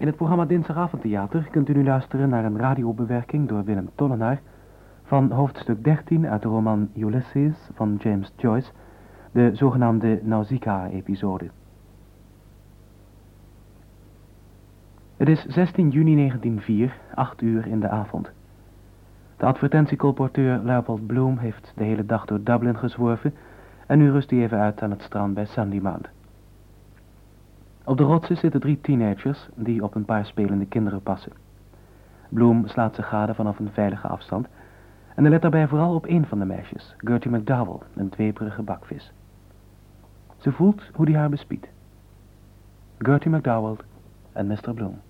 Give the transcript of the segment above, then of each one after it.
In het programma Dinsdagavondtheater kunt u nu luisteren naar een radiobewerking door Willem Tollenaar van hoofdstuk 13 uit de roman Ulysses van James Joyce, de zogenaamde Nausicaa-episode. Het is 16 juni 1904, 8 uur in de avond. De advertentiecolporteur Leopold Bloom heeft de hele dag door Dublin gezworven en nu rust hij even uit aan het strand bij Sandy Mount. Op de rotsen zitten drie teenagers die op een paar spelende kinderen passen. Bloom slaat ze gade vanaf een veilige afstand en let daarbij vooral op één van de meisjes, Gertie McDowell, een dweperige bakvis. Ze voelt hoe die haar bespiedt. Gertie McDowell en Mr. Bloom.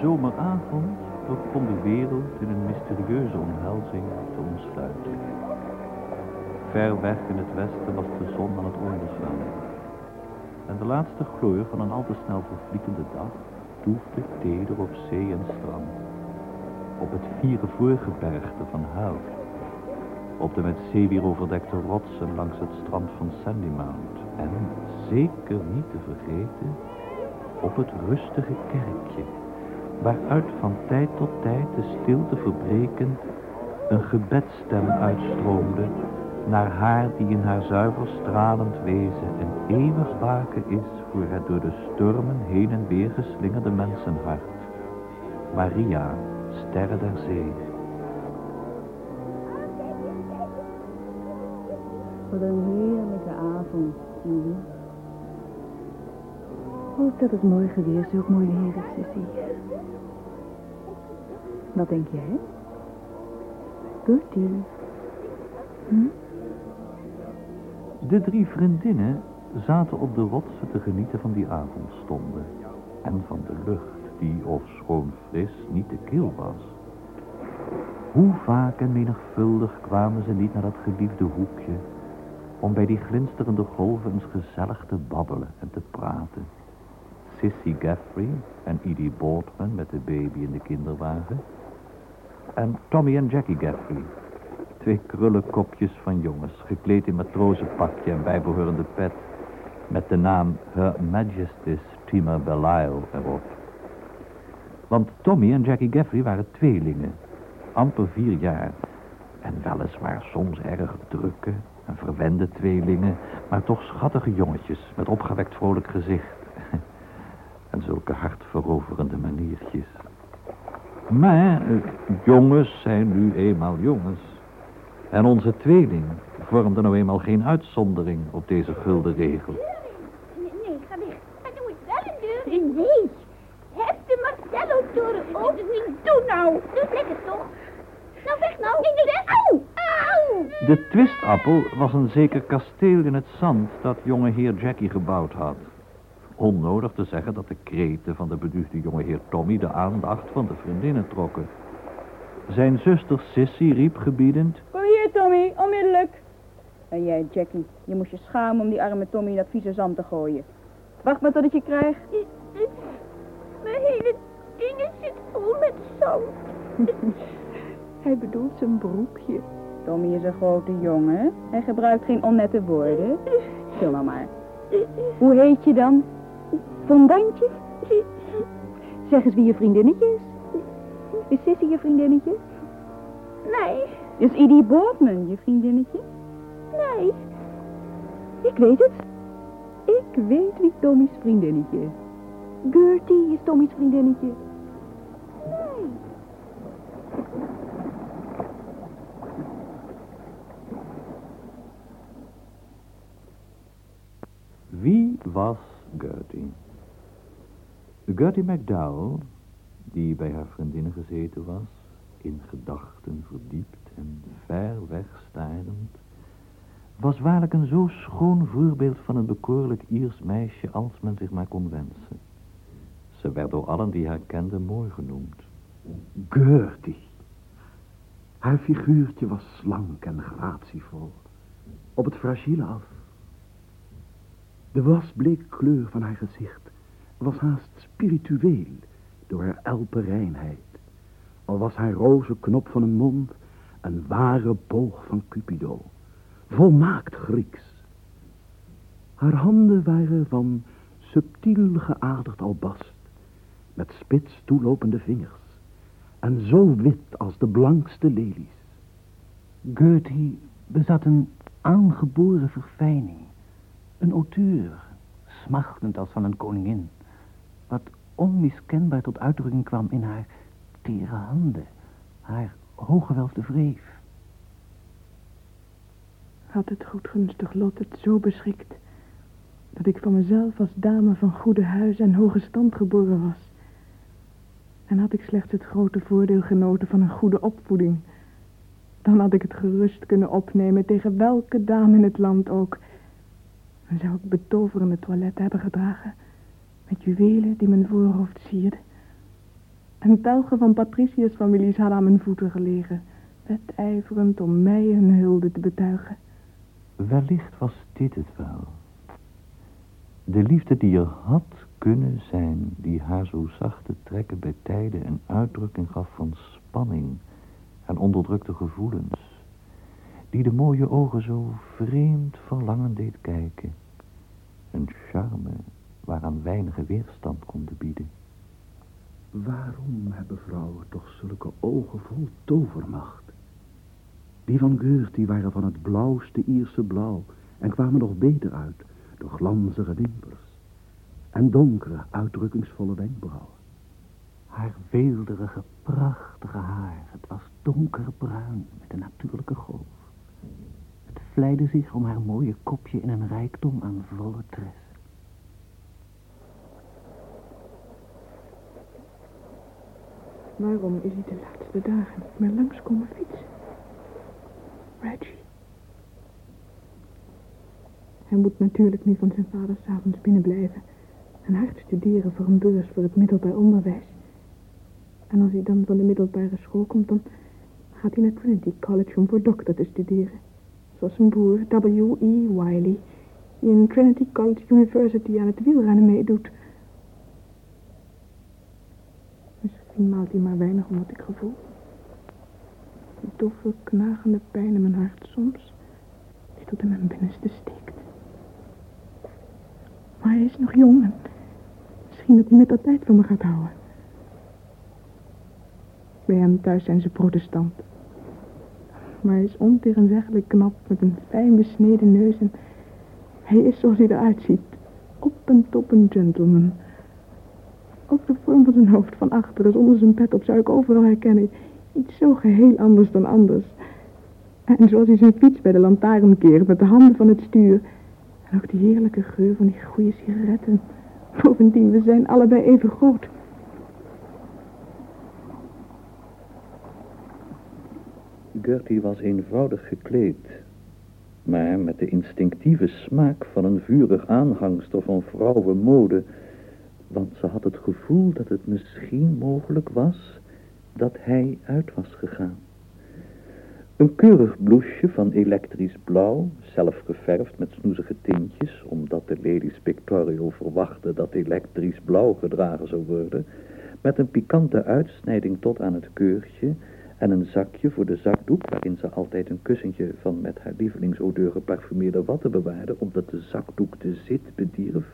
Zomeravond begon de wereld in een mysterieuze omhelzing te ontsluiten. Ver weg in het westen was de zon aan het ondergaan. En de laatste gloor van een al te snel vervlietende dag toefde teder op zee en strand. Op het vierde voorgebergte van Huil. Op de met zeewier overdekte rotsen langs het strand van Sandy Mount. En, zeker niet te vergeten, op het rustige kerkje waaruit van tijd tot tijd de stilte verbrekend een gebedstem uitstroomde naar haar die in haar zuiver stralend wezen een eeuwig waken is voor het door de stormen heen en weer geslingerde mensenhart. Maria, sterre der zee. Wat een heerlijke avond, Julie. Oh, dat het morgen weer zo mooi is, Sissy. Wat denk jij? Gertie. Hm? De drie vriendinnen zaten op de rotsen te genieten van die avondstonde. En van de lucht, die, ofschoon fris, niet te kil was. Hoe vaak en menigvuldig kwamen ze niet naar dat geliefde hoekje... om bij die glinsterende golven eens gezellig te babbelen en te praten. Sissy Gaffrey en Edie Boardman met de baby in de kinderwagen. En Tommy en Jackie Gaffrey. Twee krullenkopjes van jongens, gekleed in matrozenpakje en bijbehorende pet. Met de naam Her Majesty's Tima Belial erop. Want Tommy en Jackie Gaffrey waren tweelingen. Amper vier jaar. En weliswaar soms erg drukke en verwende tweelingen. Maar toch schattige jongetjes met opgewekt vrolijk gezicht. En zulke hartveroverende maniertjes. Maar eh, jongens zijn nu eenmaal jongens. En onze tweeling vormde nou eenmaal geen uitzondering op deze gulden regel. Nee, ga weg. Maar moet wel een deur. Nee. Heb de Marcello-toren. Doe nou. Doe het lekker toch? Nou, weg nou. Nee, nee. De twistappel was een zeker kasteel in het zand dat jonge heer Jackie gebouwd had. Onnodig te zeggen dat de kreten van de beduusde jonge heer Tommy de aandacht van de vriendinnen trokken. Zijn zuster Sissy riep gebiedend... Kom hier, Tommy, onmiddellijk. En jij, Jackie, je moest je schamen om die arme Tommy in dat vieze zand te gooien. Wacht maar tot ik je krijg. Mijn hele dingen zit vol met zand. Hij bedoelt zijn broekje. Tommy is een grote jongen. Hij gebruikt geen onnette woorden. Stil nou maar. Hoe heet je dan? Fondantje? Zeg eens wie je vriendinnetje is. Is Sissy je vriendinnetje? Nee, Is Edie Boardman je vriendinnetje? nee. Ik weet het. Ik weet wie Tommy's vriendinnetje is. Gertie is Tommy's vriendinnetje. Nee. Wie was Gertie? Gertie McDowell, die bij haar vriendinnen gezeten was, in gedachten verdiept en ver weg starend, was waarlijk een zo schoon voorbeeld van een bekoorlijk Iers meisje als men zich maar kon wensen. Ze werd door allen die haar kenden mooi genoemd. Gertie. Haar figuurtje was slank en gratievol, op het fragiele af. De wasbleek kleur van haar gezicht was haast spiritueel door haar elpereinheid. Al was haar roze knop van een mond een ware boog van Cupido, volmaakt Grieks. Haar handen waren van subtiel geaderd albast, met spits toelopende vingers, en zo wit als de blankste lelies. Gertie bezat een aangeboren verfijning, een auteur, smachtend als van een koningin, wat onmiskenbaar tot uitdrukking kwam in haar tere handen, haar hooggewelfde wreef. Had het goedgunstig lot het zo beschikt dat ik van mezelf als dame van goede huis en hoge stand geboren was. En had ik slechts het grote voordeel genoten van een goede opvoeding, dan had ik het gerust kunnen opnemen tegen welke dame in het land ook. En zou ik betoverende toiletten hebben gedragen, met juwelen die mijn voorhoofd sierden. En telgen van Patricius families hadden aan mijn voeten gelegen, wedijverend om mij hun hulde te betuigen. Wellicht was dit het wel. De liefde die er had kunnen zijn, die haar zo zachte trekken bij tijden een uitdrukking gaf van spanning en onderdrukte gevoelens, die de mooie ogen zo vreemd verlangen deed kijken. Een charme waaraan weinige weerstand konden bieden. Waarom hebben vrouwen toch zulke ogen vol tovermacht? Die van Gertie waren van het blauwste Ierse blauw en kwamen nog beter uit door glanzige wimpers en donkere, uitdrukkingsvolle wenkbrauwen. Haar weelderige, prachtige haar, het was donkerbruin met een natuurlijke golf. Het vleide zich om haar mooie kopje in een rijkdom aan volle tressen. Waarom is hij de laatste dagen niet meer langs komen fietsen? Reggie. Hij moet natuurlijk nu van zijn vader s'avonds binnen blijven en hard studeren voor een beurs voor het middelbaar onderwijs. En als hij dan van de middelbare school komt, dan gaat hij naar Trinity College om voor dokter te studeren. Zoals zijn broer W.E. Wiley, die in Trinity College University aan het wielrennen meedoet. Misschien maalt hij maar weinig om wat ik gevoel. Die doffe, knagende pijn in mijn hart soms, die tot in mijn binnenste steekt. Maar hij is nog jong en misschien dat hij met dat tijd van me gaat houden. Bij hem thuis zijn ze protestant. Maar hij is ontegenzeggelijk knap met een fijn besneden neus en hij is zoals hij eruit ziet. Op en top een gentleman. Ook de vorm van zijn hoofd van achteren zonder zijn pet op zou ik overal herkennen. Iets zo geheel anders dan anders. En zoals hij zijn fiets bij de lantaarn keert met de handen van het stuur. En ook die heerlijke geur van die goede sigaretten. Bovendien, we zijn allebei even groot. Gertie was eenvoudig gekleed, maar met de instinctieve smaak van een vurig aanhangster van vrouwenmode, want ze had het gevoel dat het misschien mogelijk was dat hij uit was gegaan. Een keurig blouseje van elektrisch blauw, zelf geverfd met snoezige tintjes, omdat de ladies Pictorial verwachtte dat elektrisch blauw gedragen zou worden, met een pikante uitsnijding tot aan het keurtje en een zakje voor de zakdoek waarin ze altijd een kussentje van met haar lievelingsodeur geparfumeerde watten bewaarde, omdat de zakdoek de zit bedierf,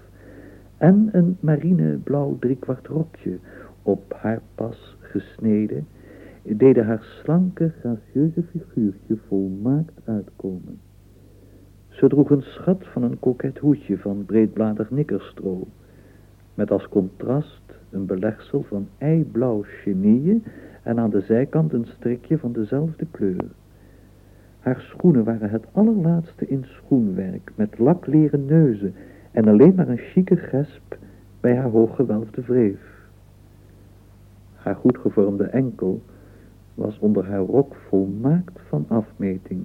en een marineblauw driekwart rokje op haar pas gesneden, deden haar slanke, gracieuze figuurtje volmaakt uitkomen. Ze droeg een schat van een koket hoedje van breedbladig nikkerstro, met als contrast een belegsel van eiblauw chenille en aan de zijkant een strikje van dezelfde kleur. Haar schoenen waren het allerlaatste in schoenwerk, met lakleren neuzen en alleen maar een chique gesp bij haar hooggewelfde wreef. Haar goed gevormde enkel was onder haar rok volmaakt van afmeting,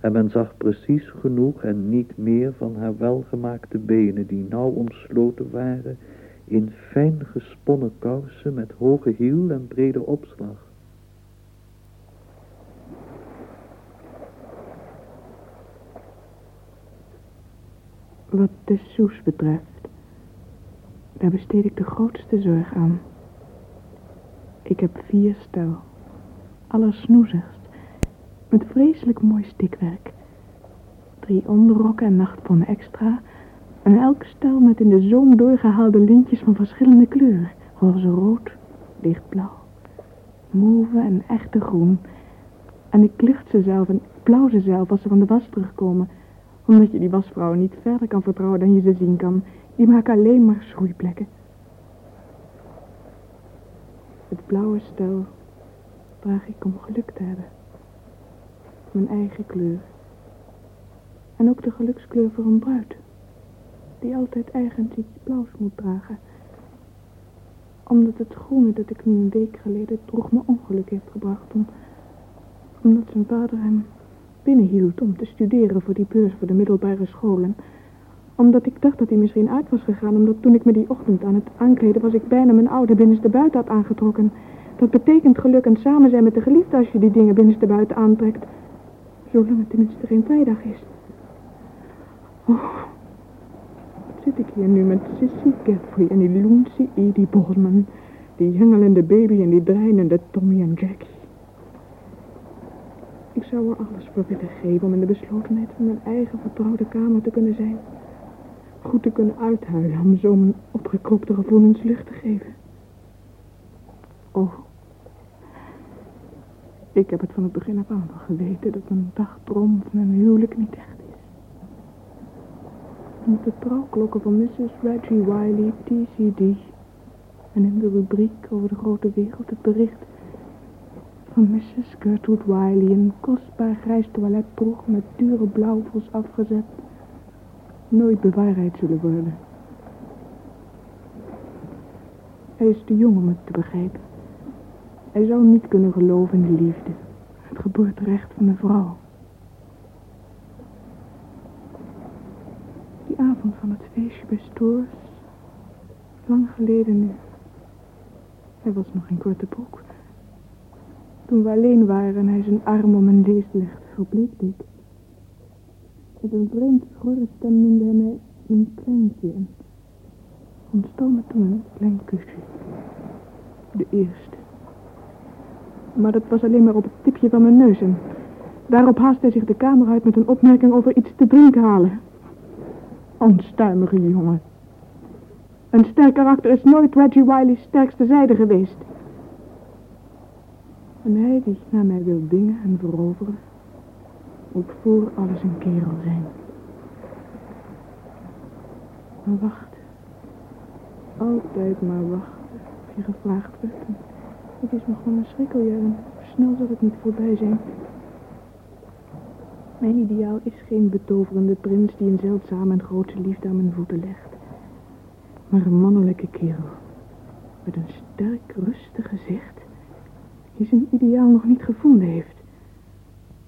en men zag precies genoeg en niet meer van haar welgemaakte benen, die nauw omsloten waren in fijn gesponnen kousen met hoge hiel en brede opslag. Wat de soes betreft, daar besteed ik de grootste zorg aan. Ik heb vier stel, allersnoezigst, met vreselijk mooi stikwerk. Drie onderrokken en nachtponnen extra en elk stel met in de zoom doorgehaalde lintjes van verschillende kleuren. Roze rood, lichtblauw, mauve en echte groen. En ik licht ze zelf en blauw ze zelf als ze van de was terugkomen. Omdat je die wasvrouwen niet verder kan vertrouwen dan je ze zien kan. Die maken alleen maar schroeiplekken. Het blauwe stel draag ik om geluk te hebben. Mijn eigen kleur. En ook de gelukskleur voor een bruid. Die altijd eigens iets blauws moet dragen. Omdat het groene dat ik nu een week geleden droeg me ongeluk heeft gebracht. Om, omdat zijn vader hem binnenhield om te studeren voor die beurs voor de middelbare scholen. Omdat ik dacht dat hij misschien uit was gegaan. Omdat toen ik me die ochtend aan het aankleden was ik bijna mijn oude binnenste buiten had aangetrokken. Dat betekent geluk en samen zijn met de geliefde als je die dingen binnenste buiten aantrekt. Zolang het tenminste geen vrijdag is. Oh, zit ik hier nu met Sissy Godfrey en die Loensie Edie Boardman. Die jengelende baby en die dreinende Tommy en Jackie. Ik zou er alles voor willen geven om in de beslotenheid van mijn eigen vertrouwde kamer te kunnen zijn. Goed te kunnen uithuilen om zo mijn opgekropte gevoelens lucht te geven. Oh. Ik heb het van het begin af aan al geweten dat een dagdroom van een huwelijk niet echt de trouwklokken van Mrs. Reggie Wiley, TCD. En in de rubriek over de grote wereld het bericht van Mrs. Gertrude Wiley. Een kostbaar grijs toiletproeg met dure blauwvels afgezet. Nooit bewaarheid zullen worden. Hij is te jong om het te begrijpen. Hij zou niet kunnen geloven in de liefde. Het geboorterecht van de vrouw. Die avond van het feestje bij Stoors. Lang geleden nu. Hij was nog in korte broek. Toen we alleen waren en hij zijn arm om mijn leest legde, verbleekte ik. Met een vreemd schorre stem noemde hij mij een kleintje en me toen een klein kusje. De eerste. Maar dat was alleen maar op het tipje van mijn neus en daarop haast hij zich de kamer uit met een opmerking over iets te drinken halen. Onstuimige jongen. Een sterk karakter is nooit Reggie Wiley's sterkste zijde geweest. En hij die naar mij wil dingen en veroveren, moet voor alles een kerel zijn. Maar wachten. Altijd maar wachten. Of je gevraagd werd. Het is me gewoon een schrikkeljaar en snel zal het niet voorbij zijn. Mijn ideaal is geen betoverende prins die een zeldzame en grote liefde aan mijn voeten legt. Maar een mannelijke kerel. Met een sterk, rustig gezicht. Die zijn ideaal nog niet gevonden heeft.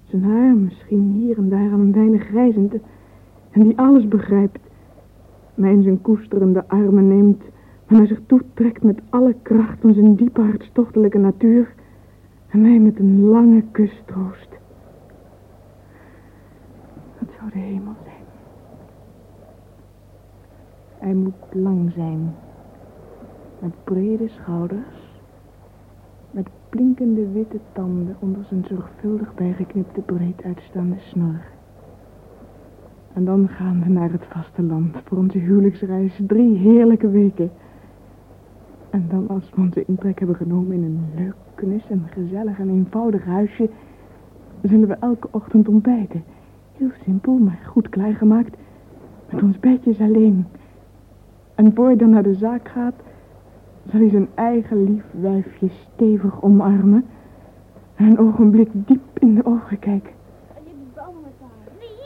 Zijn haar misschien hier en daar aan een weinig grijzend. En die alles begrijpt. Mij in zijn koesterende armen neemt. En naar zich toetrekt met alle kracht van zijn diepe hartstochtelijke natuur. En mij met een lange kus troost. Zou de hemel zijn. Hij moet lang zijn. Met brede schouders. Met blinkende witte tanden onder zijn zorgvuldig bijgeknipte breed uitstaande snor. En dan gaan we naar het vasteland voor onze huwelijksreis. Drie heerlijke weken. En dan als we onze intrek hebben genomen in een leuk, knus en gezellig en eenvoudig huisje... zullen we elke ochtend ontbijten. Heel simpel, maar goed klaargemaakt. Met ons bedjes alleen. En voor hij dan naar de zaak gaat... zal hij zijn eigen lief wijfje stevig omarmen... en een ogenblik diep in de ogen kijken.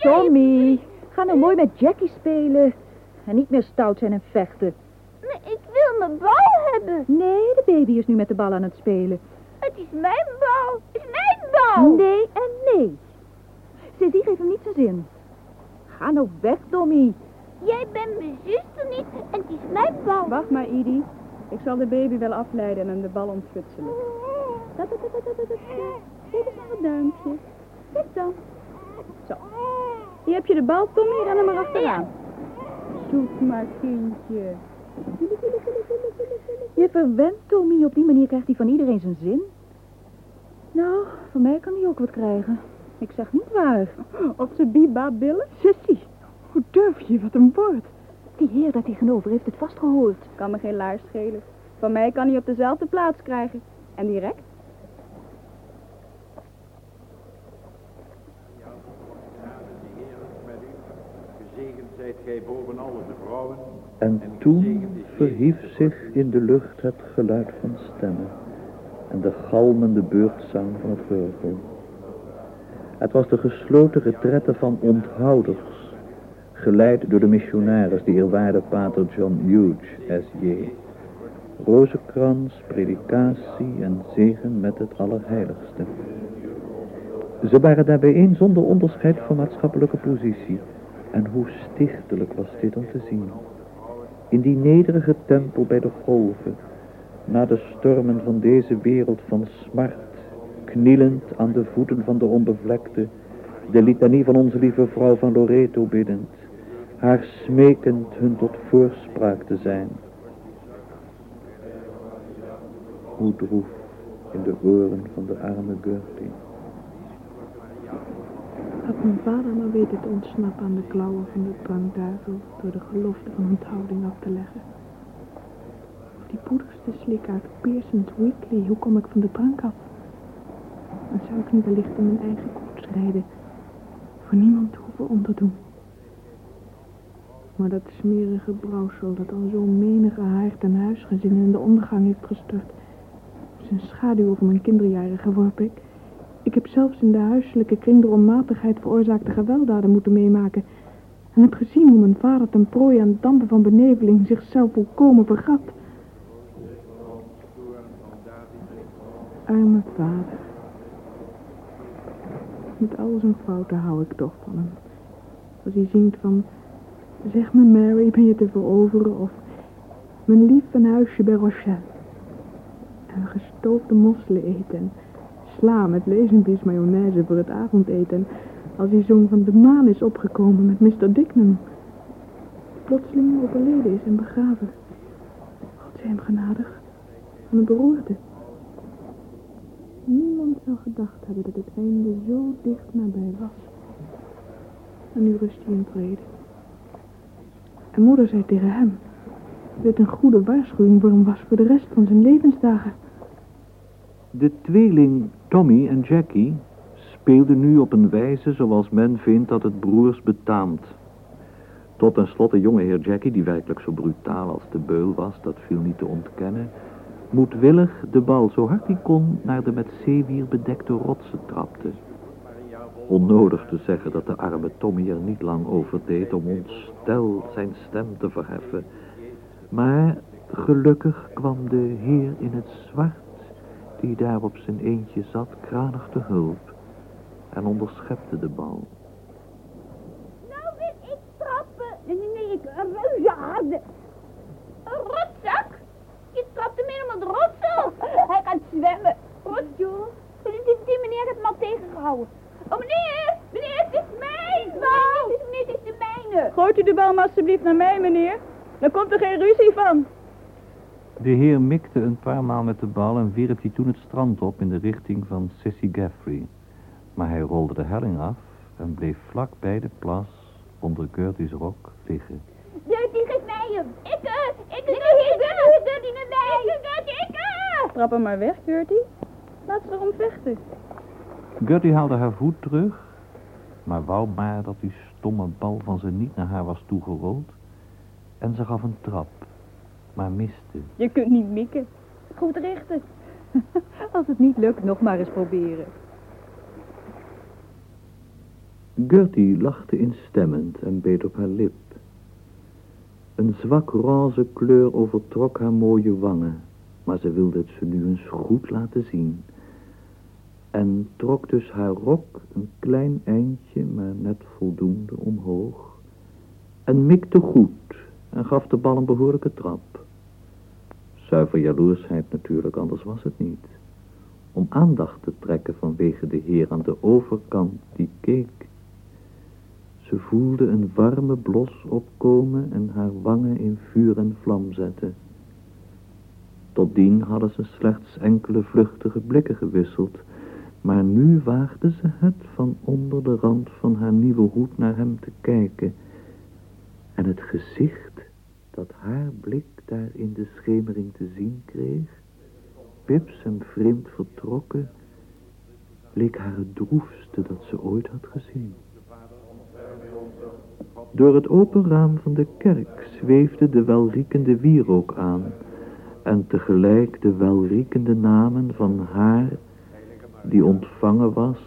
Tommy, ga nou mooi met Jackie spelen. En niet meer stout zijn en vechten. Maar ik wil mijn bal hebben. Nee, de baby is nu met de bal aan het spelen. Het is mijn bal. Het is mijn bal. Nee en nee. Sissy, geef hem niet zijn zin. Ga nou weg, Tommy. Jij bent mijn zuster niet en het is mijn bal. Wacht maar, Edie. Ik zal de baby wel afleiden en de bal ontfutselen. Dat, dat, dat, dat, dat, dat. Dit is nog een duimpje. Kijk dan. Zo. Hier heb je de bal, Tommy. Ren er maar achteraan. Zoek maar, kindje. Je verwent Tommy. Op die manier krijgt hij van iedereen zijn zin. Nou, van mij kan hij ook wat krijgen. Ik zeg niet waar. Op zijn biba billen? Sissy, hoe durf je? Wat een woord. Die heer daar tegenover heeft het vast gehoord. Kan me geen laars schelen. Van mij kan hij op dezelfde plaats krijgen. En direct. Gezegend zijt gij boven alle de vrouwen. En toen verhief zich in de lucht het geluid van stemmen en de galmende beurtzang van het geurgel. Het was de gesloten retrette van onthouders, geleid door de missionaris, de eerwaarde pater John Hughes, S.J. Rozenkrans, predikatie en zegen met het Allerheiligste. Ze waren daar bijeen zonder onderscheid van maatschappelijke positie. En hoe stichtelijk was dit om te zien. In die nederige tempel bij de golven, na de stormen van deze wereld van smart, knielend aan de voeten van de onbevlekte, de litanie van onze lieve vrouw van Loreto biddend, haar smekend hun tot voorspraak te zijn. Hoe droef in de oren van de arme Gertie. Had mijn vader maar weten te ontsnappen aan de klauwen van de drankduivel door de gelofte van onthouding af te leggen. Of die poeders te slikken uit Pearson's Weekly, hoe kom ik van de drank af? Dan zou ik nu wellicht in mijn eigen koets rijden, voor niemand hoeven onderdoen. Maar dat smerige brouwsel dat al zo menige haard en huisgezin in de ondergang heeft gestort, zijn schaduw over mijn kinderjaren geworpen ik. Ik heb zelfs in de huiselijke kring de onmatigheid veroorzaakte gewelddaden moeten meemaken. En heb gezien hoe mijn vader ten prooi aan dampen van beneveling zichzelf volkomen vergat. Arme vader. Met al zijn fouten hou ik toch van hem. Als hij zingt van... Zeg me Mary, ben je te veroveren? Of... Mijn lief een huisje bij Rochelle. En gestoofde mosselen eten sla met lezenbies mayonaise voor het avondeten. Als hij zong van de maan is opgekomen met Mr. Dicknam. Plotseling overleden is en begraven. God zij hem genadig. Van een beroerte. Niemand zou gedacht hebben dat het einde zo dicht nabij was. En nu rust hij in vrede. En moeder zei tegen hem... dat dit een goede waarschuwing voor hem was voor de rest van zijn levensdagen. De tweeling Tommy en Jackie speelden nu op een wijze zoals men vindt dat het broers betaamt. Tot tenslotte jonge heer Jackie, die werkelijk zo brutaal als de beul was, dat viel niet te ontkennen, moedwillig de bal zo hard hij kon naar de met zeewier bedekte rotsen trapte. Onnodig te zeggen dat de arme Tommy er niet lang over deed om ontsteld zijn stem te verheffen. Maar gelukkig kwam de heer in het zwart die daar op zijn eentje zat, kranig te hulp en onderschepte de bal. Nou wil ik trappen. Nee, nee, nee, ik een reuzenharde. Een rotzak. Je trapt hem helemaal de rotsel. Hij gaat zwemmen. Rotjoe. Die, die meneer heeft me al tegengehouden. Oh, meneer! Meneer, het is mijn bal! Nee, nee, het is de mijne. Gooit u de bal maar alsjeblieft naar mij, meneer. Dan komt er geen ruzie van. De heer mikte een paar maal met de bal en wierp die toen het strand op in de richting van Sissy Gaffrey. Maar hij rolde de helling af en bleef vlak bij de plas onder Gertie's rok liggen. Gertie, geef mij hem. Ik, uh, ik, nee, ik, ik, Gertie, naar mij. Ik, Gertie, ik, uh. Trap hem maar weg, Gertie. Laat ze erom vechten. Gertie haalde haar voet terug, maar wou maar dat die stomme bal van ze niet naar haar was toegerold. En ze gaf een trap maar miste. Je kunt niet mikken. Goed richten. Als het niet lukt, nog maar eens proberen. Gertie lachte instemmend en beet op haar lip. Een zwak roze kleur overtrok haar mooie wangen, maar ze wilde het ze nu eens goed laten zien. En trok dus haar rok een klein eindje, maar net voldoende omhoog. En mikte goed en gaf de bal een behoorlijke trap. Zuiver jaloersheid natuurlijk, anders was het niet. Om aandacht te trekken vanwege de heer aan de overkant die keek. Ze voelde een warme blos opkomen en haar wangen in vuur en vlam zetten. Tot dien hadden ze slechts enkele vluchtige blikken gewisseld, maar nu waagde ze het van onder de rand van haar nieuwe hoed naar hem te kijken. En het gezicht dat haar blik daar in de schemering te zien kreeg, pips en vreemd vertrokken, leek haar het droefste dat ze ooit had gezien. Door het open raam van de kerk zweefde de welriekende wierook aan en tegelijk de welriekende namen van haar die ontvangen was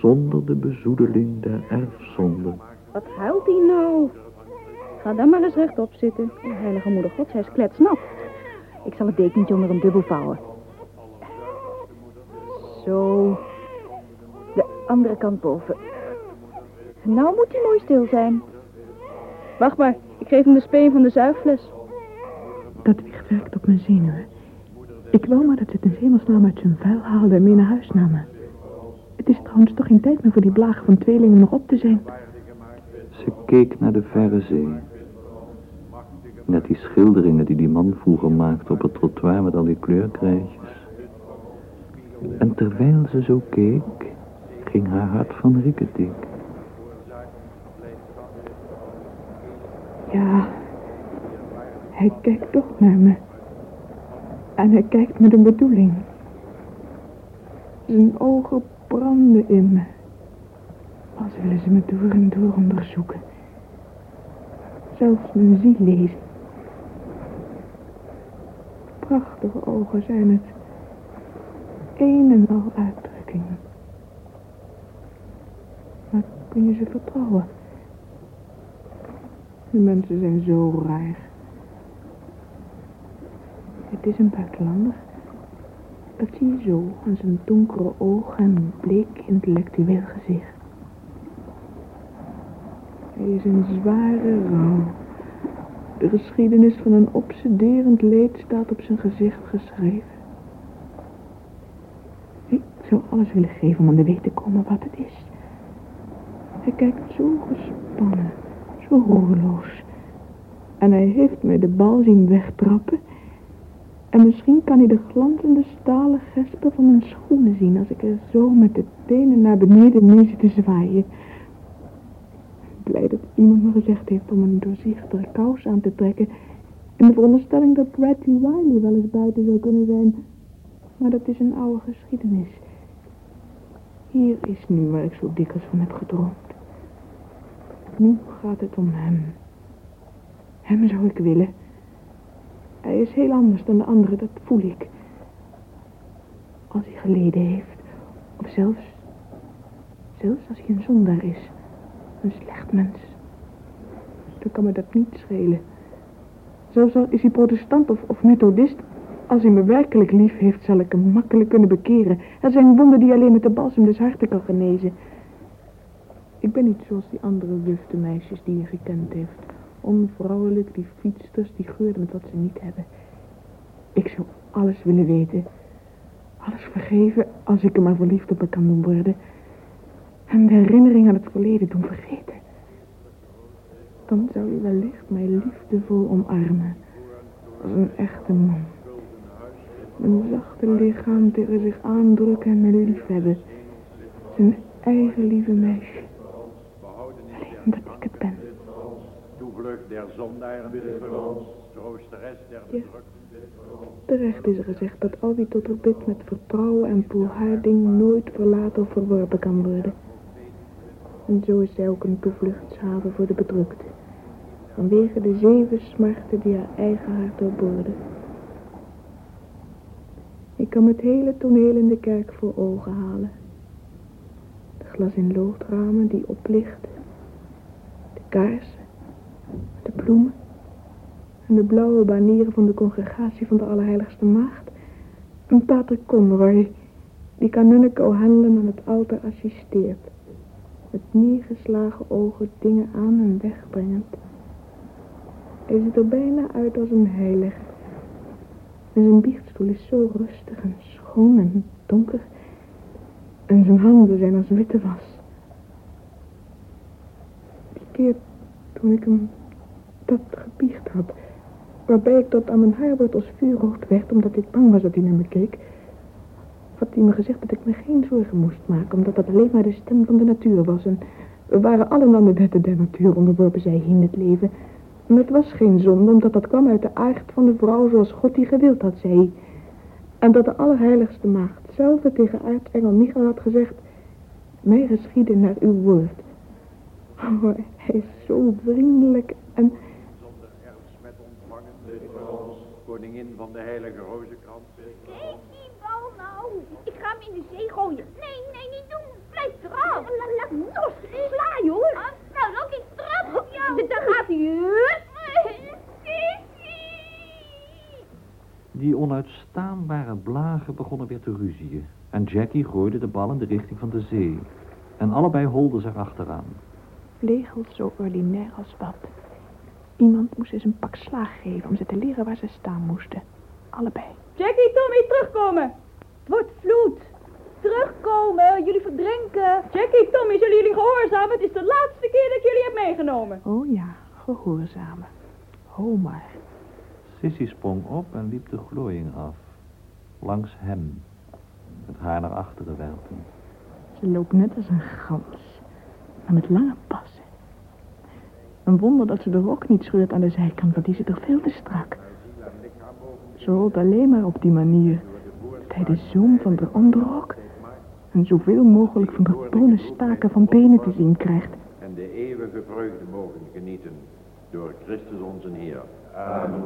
zonder de bezoedeling der erfzonde. Wat huilt hij nou? Ga dan maar eens rechtop zitten. Heilige moeder God, zij is kletsnat. Ik zal het dekentje onder hem dubbel vouwen. Zo. De andere kant boven. Nou moet hij mooi stil zijn. Wacht maar, ik geef hem de speen van de zuigfles. Dat wicht werkt op mijn zenuwen. Ik wou maar dat ze het in hemelsnaam uit zijn vuil haalden en mee naar huis namen. Het is trouwens toch geen tijd meer voor die blagen van tweelingen nog op te zijn. Ze keek naar de verre zee. Net die schilderingen die die man vroeger maakte op het trottoir met al die kleurkrijtjes. En terwijl ze zo keek, ging haar hart van rikketik. Ja, hij kijkt toch naar me. En hij kijkt met een bedoeling. Zijn ogen branden in me. Als willen ze me door en door onderzoeken. Zelfs mijn ziel lezen. Prachtige ogen zijn het. Een en al uitdrukking. Maar kun je ze vertrouwen? De mensen zijn zo raar. Het is een buitenlander. Dat zie je zo aan zijn donkere ogen en bleek intellectueel gezicht. Hij is een zware rouw. De geschiedenis van een obsederend leed staat op zijn gezicht geschreven. Ik zou alles willen geven om aan de weet te komen wat het is. Hij kijkt zo gespannen, zo roerloos. En hij heeft mij de bal zien wegtrappen. En misschien kan hij de glanzende stalen gespen van mijn schoenen zien als ik er zo met de tenen naar beneden mee zit te zwaaien blij dat iemand me gezegd heeft om een doorzichtige kous aan te trekken. In de veronderstelling dat Ratty Wiley wel eens buiten zou kunnen zijn. Maar dat is een oude geschiedenis. Hier is nu waar ik zo dikwijls van heb gedroomd. Nu gaat het om hem. Hem zou ik willen. Hij is heel anders dan de anderen, dat voel ik. Als hij geleden heeft. Of zelfs... Zelfs als hij een zondaar is. Een slecht mens. Dan kan me dat niet schelen. Zelfs al is hij protestant of, of methodist. Als hij me werkelijk lief heeft, zal ik hem makkelijk kunnen bekeren. Er zijn wonden die alleen met de balsem des harten kan genezen. Ik ben niet zoals die andere wufte meisjes die hij gekend heeft. Onvrouwelijk, die fietsters, die geurden met wat ze niet hebben. Ik zou alles willen weten. Alles vergeven als ik er maar verliefd op me kan doen worden hem de herinnering aan het verleden doen vergeten. Dan zou hij wellicht mij liefdevol omarmen. Als een echte man. Mijn zachte lichaam tegen zich aandrukken en mij liefhebben. Zijn eigen lieve meisje. Alleen omdat ik het ben. Toevlucht der zondaren voor ons, troosteres der bedrukten. Terecht is er gezegd dat al wie tot haar bidt met vertrouwen en volharding nooit verlaten of verworpen kan worden. En zo is zij ook een toevluchtshaven voor de bedrukte. Vanwege de zeven smarten die haar eigen hart doorboorden. Ik kan het hele toneel in de kerk voor ogen halen. De glas in loodramen die oplichten. De kaarsen. De bloemen. En de blauwe banieren van de congregatie van de Allerheiligste Maagd. En pater Conroy, die kanunnik O'Hanlon aan het altaar assisteert met neergeslagen ogen dingen aan en wegbrengend. Hij ziet er bijna uit als een heilige. En zijn biechtstoel is zo rustig en schoon en donker. En zijn handen zijn als witte was. keer toen ik hem dat gebiecht had. Waarbij ik tot aan mijn haarwortels vuurrood werd omdat ik bang was dat hij naar me keek. Had hij me gezegd dat ik me geen zorgen moest maken, omdat dat alleen maar de stem van de natuur was. En we waren allen aan de wetten der natuur onderworpen, zei hij in het leven. En het was geen zonde, omdat dat kwam uit de aard van de vrouw zoals God die gewild had, zei hij. En dat de allerheiligste maagd zelf tegen aartsengel Michael had gezegd... Mij geschieden naar uw woord. Oh, hij is zo vriendelijk en... Zonder erfsmet ontvangen. Dit voor ons, koningin van de heilige rozenkrans. Kijk die bal nou. Ik ga hem in de zee gooien. Nee, nee, niet doen. Blijf eraf. Laat, laat los. Sla, hoor. nou, loop ik trap op jou. Daar gaat hij. Die onuitstaanbare blagen begonnen weer te ruzien. En Jackie gooide de bal in de richting van de zee. En allebei holden ze achteraan. Vlegels zo ordinair als wat. Iemand moest eens een pak slaag geven om ze te leren waar ze staan moesten. Allebei. Jackie, Tommy, terugkomen. Het wordt vloed. Terugkomen, jullie verdrinken. Jackie, Tommy, zullen jullie gehoorzamen? Het is de laatste keer dat ik jullie heb meegenomen. Oh ja, gehoorzamen. Ho maar. Sissy sprong op en liep de glooiing af. Langs hem. Met haar naar achteren werpen. Ze loopt net als een gans. Maar met lange passen. Een wonder dat ze de rok niet scheurt aan de zijkant, want die zit er veel te strak. Ze rolt alleen maar op die manier. Dat hij de zoom van de onderrok en zoveel mogelijk van de tonen staken van benen te zien krijgt. En de eeuwige vreugde mogen genieten. Door Christus onze Heer. Amen.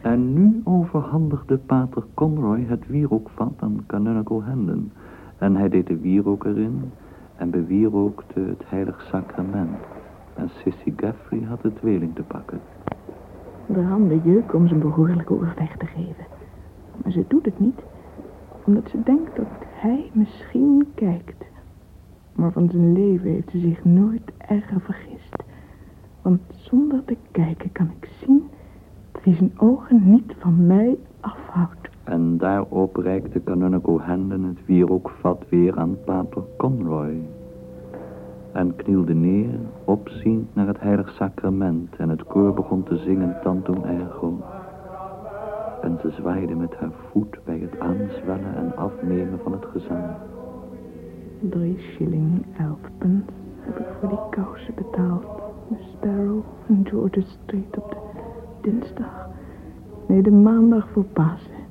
En nu overhandigde pater Conroy het wierookvat aan Canonical Hendon. En hij deed de wierook erin en bewierookte het heilig sacrament. En Sissy Gaffrey had de tweeling te pakken. De handen juk om zijn behoorlijke oor weg te geven. Maar ze doet het niet, omdat ze denkt dat hij misschien kijkt. Maar van zijn leven heeft ze zich nooit erger vergist. Want zonder te kijken kan ik zien dat hij zijn ogen niet van mij afhoudt. En daarop reikte Canonical Hendon het wierookvat weer aan pater Conroy. En knielde neer, opziend naar het heilig sacrament. En het koor begon te zingen tantum ergo. En ze zwaaide met haar voet bij het aanzwellen en afnemen van het gezang. Drie shilling, elf pence heb ik voor die kousen betaald. De Sparrow en George Street op de dinsdag. Nee, de maandag voor Pasen.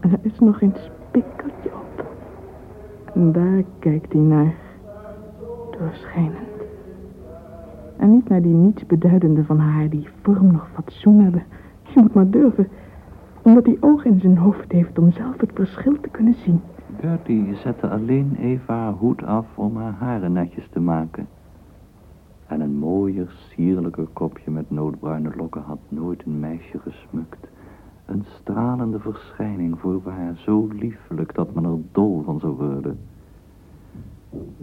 En er is nog een spikkeltje op. En daar kijkt hij naar. Doorschijnend. En niet naar die nietsbeduidende van haar die vorm nog fatsoen hebben. Je moet maar durven. Omdat hij oog in zijn hoofd heeft om zelf het verschil te kunnen zien. Bertie zette alleen even haar hoed af om haar haren netjes te maken. En een mooier, sierlijker kopje met noodbruine lokken had nooit een meisje gesmukt. Een stralende verschijning voorwaar zo liefelijk dat men er dol van zou worden.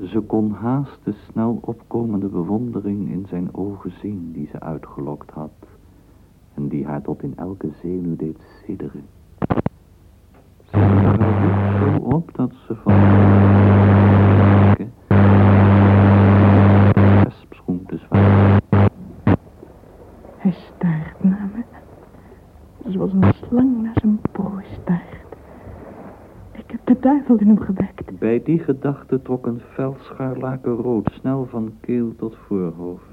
Ze kon haast de snel opkomende bewondering in zijn ogen zien die ze uitgelokt had. En die haar tot in elke zenuw deed sidderen. Ze hoed zo op dat ze van... wespschoen te. Hij staart naar me. Zoals een slang naar zijn prooi staart. Ik heb de duivel in hem gewekt. Bij die gedachte trok een fel scharlakenrood snel van keel tot voorhoofd.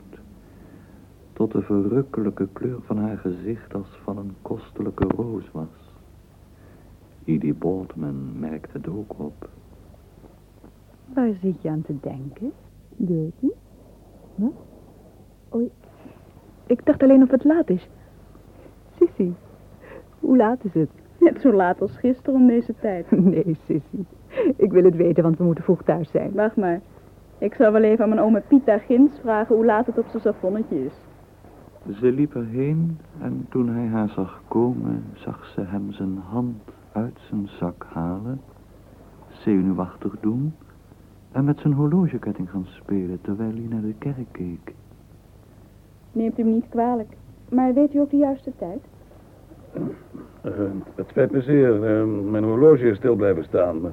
Tot de verrukkelijke kleur van haar gezicht als van een kostelijke roos was. Edie Boardman merkte het ook op. Waar zit je aan te denken, Gertie? Wat? Oh, ik dacht alleen of het laat is. Sissy, hoe laat is het? Net zo laat als gisteren om deze tijd. Nee, Sissy. Ik wil het weten, want we moeten vroeg thuis zijn. Wacht maar. Ik zal wel even aan mijn oma Piet ginds vragen hoe laat het op zijn savonnetje is. Ze liep erheen en toen hij haar zag komen, zag ze hem zijn hand uit zijn zak halen, zenuwachtig doen en met zijn horlogeketting gaan spelen terwijl hij naar de kerk keek. Neemt u me niet kwalijk. Maar weet u ook de juiste tijd? Eh, het spijt me zeer. eh, mijn horloge is stil blijven staan. Maar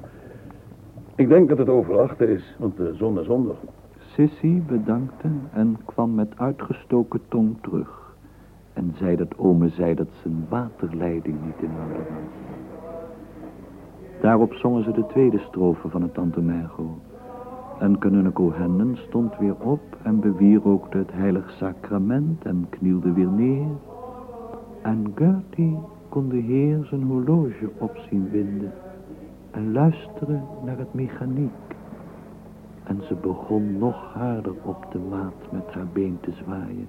ik denk dat het over acht is, want de zon is onder. Sissy bedankte en kwam met uitgestoken tong terug. En zei dat ome zei dat zijn waterleiding niet in orde was. Daarop zongen ze de tweede strofe van het Tantomergo. En Kanuniko Hennen stond weer op en bewierookte het heilig sacrament en knielde weer neer. En Gertie kon de heer zijn horloge op zien winden en luisteren naar het mechaniek. En ze begon nog harder op de maat met haar been te zwaaien.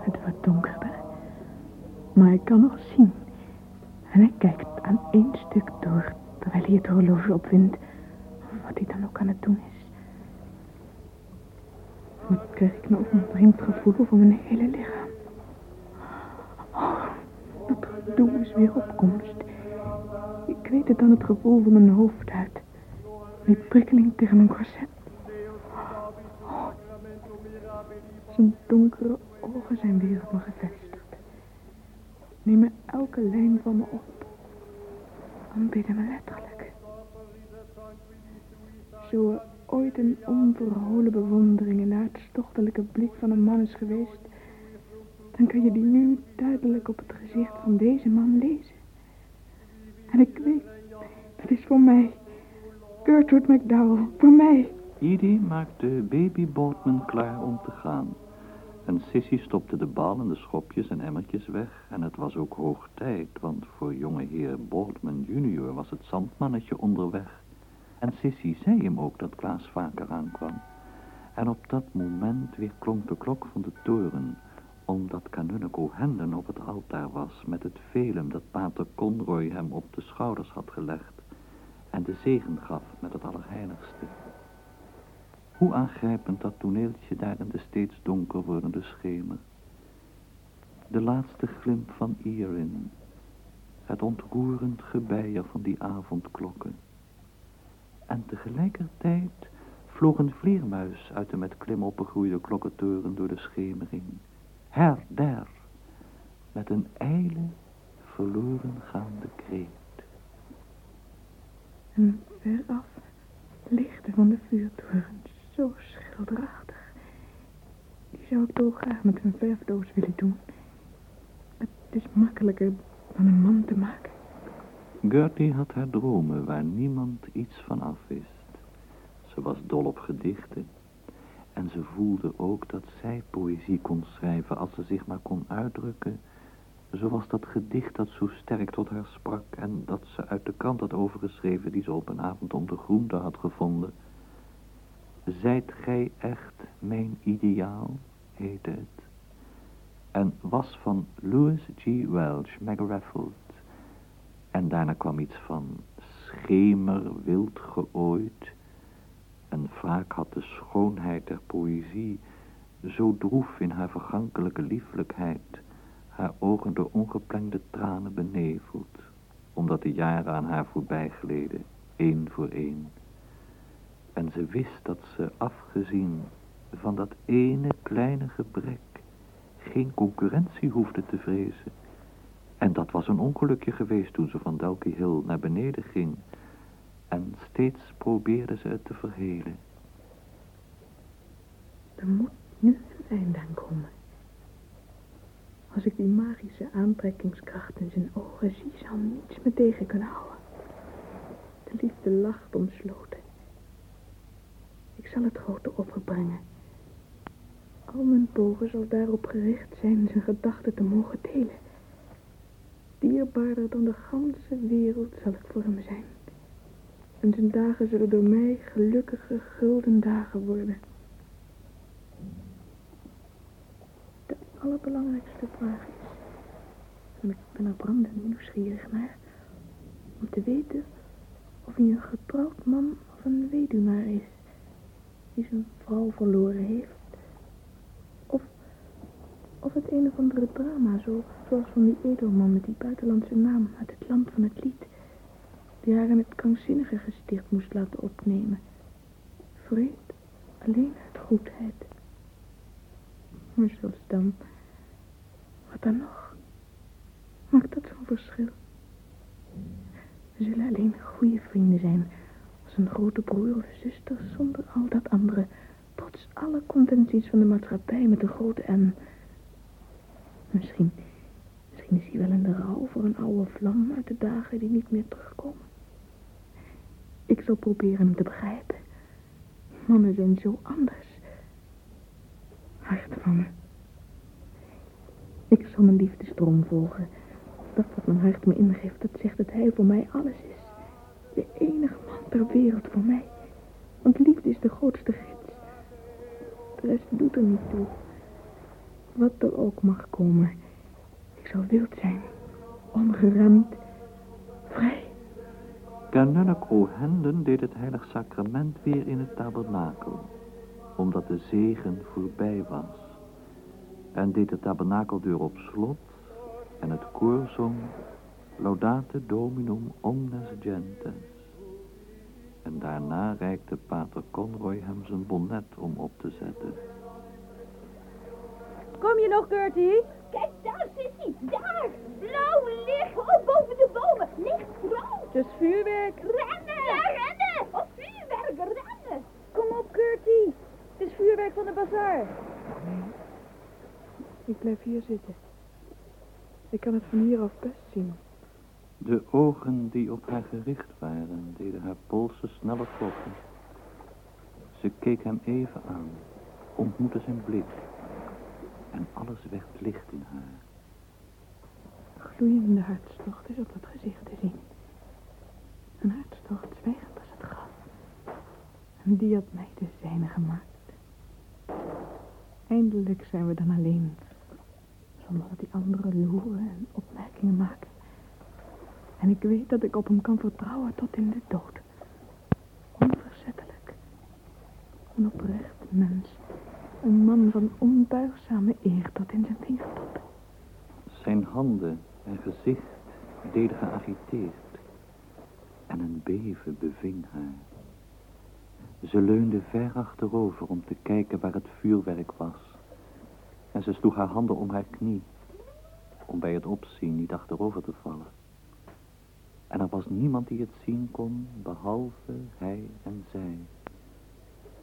Het wordt donkerder, maar ik kan nog zien. En hij kijkt aan één stuk door, terwijl hij het horloge opwindt. Wat hij dan ook aan het doen is. Wat krijg ik nou een vreemd gevoel over mijn hele lichaam. Oh, dat gedoe is weer opkomst. Ik weet het aan het gevoel van mijn hoofd uit. Die prikkeling tegen mijn corset. Oh, zijn donkere ogen zijn weer op me gevestigd. Nemen elke lijn van me op. Aanbidden me letterlijk. Zo er ooit een onverholen bewondering in de hartstochtelijke blik van een man is geweest, dan kan je die nu duidelijk op het gezicht van deze man lezen. En ik weet, dat is voor mij. Gertrude McDowell, voor mij. Edie maakte baby Boatman klaar om te gaan. En Sissy stopte de bal en de schopjes en emmertjes weg. En het was ook hoog tijd, want voor jonge heer Boatman junior was het zandmannetje onderweg. En Sissy zei hem ook dat Klaas vaker aankwam. En op dat moment weer klonk de klok van de toren, omdat Kanuniko Henden op het altaar was met het velum dat pater Conroy hem op de schouders had gelegd en de zegen gaf met het allerheiligste. Hoe aangrijpend dat toneeltje daar in de steeds donker wordende schemer. De laatste glimp van Erin. Het ontroerend gebeier van die avondklokken. En tegelijkertijd vloog een vleermuis uit de met klim opgegroeide klokkentoren door de schemering. Her, der, met een ijle, verloren gaande kreet. En veraf lichten van de vuurtorens zo schilderachtig. Die zou ik dolgraag met een verfdoos willen doen. Het is makkelijker dan een man te maken. Gertie had haar dromen waar niemand iets van af wist. Ze was dol op gedichten. En ze voelde ook dat zij poëzie kon schrijven als ze zich maar kon uitdrukken. Zoals dat gedicht dat zo sterk tot haar sprak en dat ze uit de krant had overgeschreven die ze op een avond om de groente had gevonden. Zijt gij echt mijn ideaal, heette het. En was van Louis G. Welch McRafford. En daarna kwam iets van schemer wild geooid. En vaak had de schoonheid der poëzie zo droef in haar vergankelijke lieflijkheid, haar ogen door ongeplengde tranen beneveld, omdat de jaren aan haar voorbij gleden, één voor één. En ze wist dat ze, afgezien van dat ene kleine gebrek, geen concurrentie hoefde te vrezen. En dat was een ongelukje geweest toen ze van Delky Hill naar beneden ging. En steeds probeerde ze het te verhelen. Er moet nu een eind aan komen. Als ik die magische aantrekkingskracht in zijn ogen zie, zal niets me tegen kunnen houden. De liefde lacht omsloten. Ik zal het grote offer brengen. Al mijn bogen zal daarop gericht zijn zijn gedachten te mogen delen. Dierbaarder dan de ganse wereld zal het voor hem zijn. En zijn dagen zullen door mij gelukkige gulden dagen worden. De allerbelangrijkste vraag is, en ik ben er brandend nieuwsgierig naar, om te weten of hij een getrouwd man of een weduwnaar is die zijn vrouw verloren heeft. Of, of het een of andere drama, zo, zoals van die edelman met die buitenlandse naam uit het land van het lied, die haar in het krankzinnige gesticht moest laten opnemen. Vreed, alleen uit goedheid. Maar zelfs dan, wat dan nog? Maakt dat zo'n verschil? We zullen alleen goede vrienden zijn als een grote broer of zuster zonder al dat godsdienst van de maatschappij met een grote M. Misschien, misschien is hij wel in de rouw voor een oude vlam uit de dagen die niet meer terugkomen. Ik zal proberen hem te begrijpen. Mannen zijn zo anders. Hart van me. Ik zal mijn liefdesdroom volgen. Dat wat mijn hart me ingeeft, dat zegt dat hij voor mij alles is. De enige man ter wereld voor mij. Want liefde is de grootste gids. De rest doet er niet toe. Wat er ook mag komen. Ik zal wild zijn. Ongeremd. Vrij. Kanunnik O'Henden deed het heilig sacrament weer in het tabernakel. Omdat de zegen voorbij was. En deed de tabernakelde op slot. En het koor zong Laudate Dominum omnes gentes. En daarna reikte pater Conroy hem zijn bonnet om op te zetten. Kom je nog, Gertie? Kijk, daar zit hij. Daar. Blauw licht. Oh, boven de bomen. Licht rood. Het is vuurwerk. Rennen. Ja, rennen. Of vuurwerk, rennen. Kom op, Gertie. Het is vuurwerk van de bazaar. Ik blijf hier zitten. Ik kan het van hieraf best zien. De ogen die op haar gericht waren, deden haar polsen sneller kloppen. Ze keek hem even aan, ontmoette zijn blik. En alles werd licht in haar. Gloeiende hartstocht is op dat gezicht te zien. Een hartstocht zwijgend als het graf. En die had mij de zijne gemaakt. Eindelijk zijn we dan alleen. Zonder dat die anderen loeren en opmerkingen maken. En ik weet dat ik op hem kan vertrouwen tot in de dood. Onverzettelijk. Een oprecht mens. Een man van onbuigzame eer tot in zijn vingertoppen. Zijn handen en gezicht deden geagiteerd. En een beven beving haar. Ze leunde ver achterover om te kijken waar het vuurwerk was. En ze sloeg haar handen om haar knie, om bij het opzien niet achterover te vallen. En er was niemand die het zien kon, behalve hij en zij.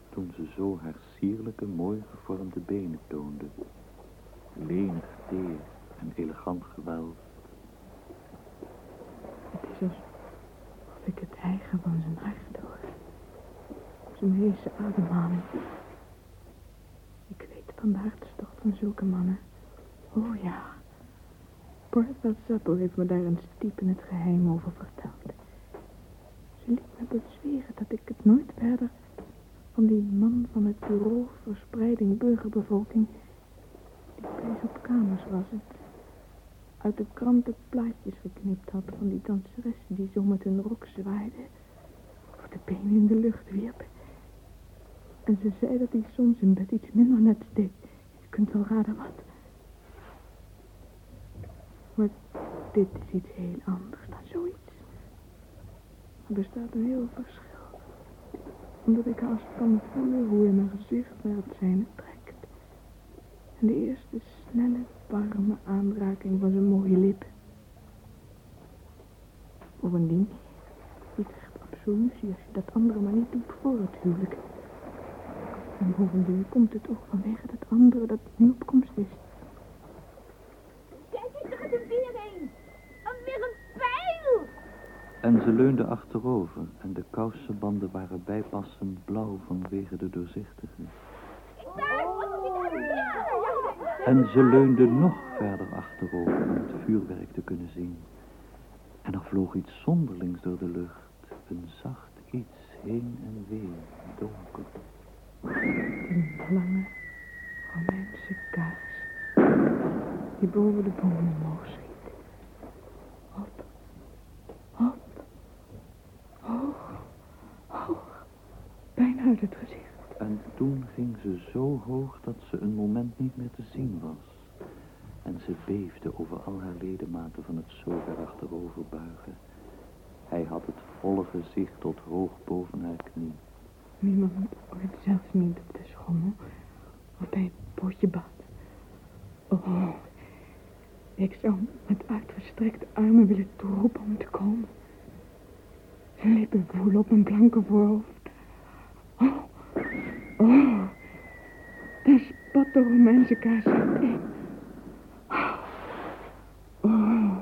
Toen ze zo haar sierlijke, mooi gevormde benen toonde. Lenig, teer en elegant geweld. Het is alsof ik het eigen van zijn hart. Heese ademhaling. Ik weet van de hartstocht van zulke mannen. Oh ja. Bertha Supple heeft me daar eens diep in het geheim over verteld. Ze liet me bezweren dat ik het nooit verder van die man van het bureau verspreiding burgerbevolking die bij op kamers was en uit de kranten plaatjes geknipt had van die danseressen die zo met hun rok zwaaiden of de benen in de lucht wierpen. En ze zei dat hij soms in bed iets minder net deed. Je kunt wel raden wat. Maar dit is iets heel anders dan zoiets. Er bestaat een heel verschil. Omdat ik haast kan voelen hoe in mijn gezicht naar het zijne trekt. En de eerste snelle, warme aanraking van zijn mooie lippen. Bovendien, echt absolutie als je dat andere maar niet doet voor het huwelijk. En bovendien komt het ook vanwege dat andere dat nu op komst is. Kijk eens, er gaat er weer een. En weer een pijl. En ze leunde achterover en de kousenbanden waren bijpassend blauw vanwege de doorzichtige. En ze leunde nog verder achterover om het vuurwerk te kunnen zien. En er vloog iets zonderlings door de lucht. Een zacht iets heen en weer, donker. Een lange Romeinse kaars. Die boven de bomen omhoog schiet. Op. Op. Hoog. Hoog. Bijna uit het gezicht. En toen ging ze zo hoog dat ze een moment niet meer te zien was. En ze beefde over al haar ledematen van het zo ver achterover buigen. Hij had het volle gezicht tot hoog boven haar knie. Niemand ooit zelfs niet op de schommel. Of bij het potje bad. Oh, ik zou met uitgestrekte armen willen toeroepen om te komen. Zijn lippen voelen op mijn blanke voorhoofd. Oh, oh, daar Zo'n Romeinse kaas. Oh.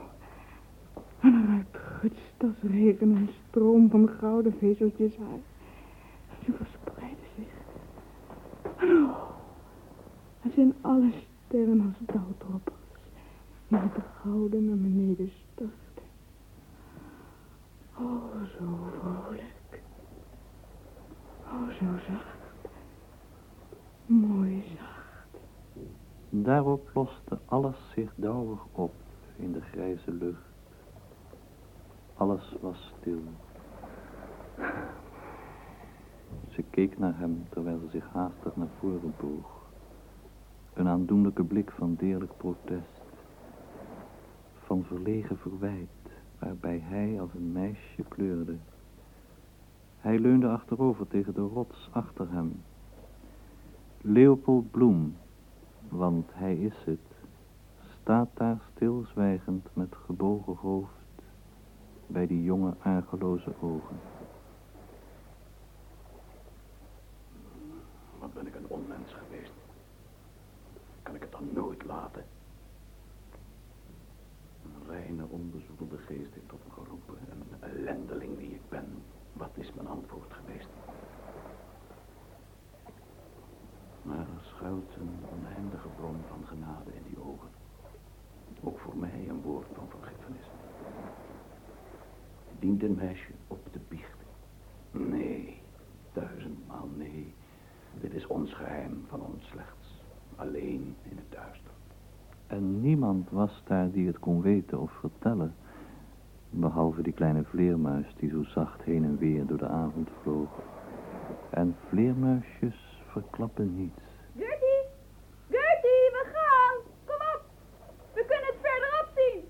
En eruit gutst als regen een stroom van gouden vezeltjes haar. Ze verspreiden zich. Oh. Het zijn alle sterren als dauwdroppels. Die het gouden naar beneden storten. Oh, zo vrolijk. Oh, zo zacht. Mooi zacht. Daarop loste alles zich dauwig op in de grijze lucht. Alles was stil. Ze keek naar hem terwijl ze zich haastig naar voren boog. Een aandoenlijke blik van deerlijk protest. Van verlegen verwijt, waarbij hij als een meisje kleurde. Hij leunde achterover tegen de rots achter hem. Leopold Bloem, want hij is het, staat daar stilzwijgend met gebogen hoofd bij die jonge argeloze ogen. Wat ben ik een onmens geweest. Kan laten? Een reine, onbezoedelde geest heeft tot me geroepen. Een ellendeling die ik ben. Wat is mijn antwoord geweest? Maar er schuilt een oneindige bron van genade in die ogen. Ook voor mij een woord van vergiffenis. Dient een meisje op te biechten? Nee, duizendmaal nee. Dit is ons geheim van ons slechts. Alleen in het duister. En niemand was daar die het kon weten of vertellen. Behalve die kleine vleermuis die zo zacht heen en weer door de avond vloog. En vleermuisjes verklappen niets. Gertie! Gertie, we gaan! Kom op! We kunnen het verderop zien!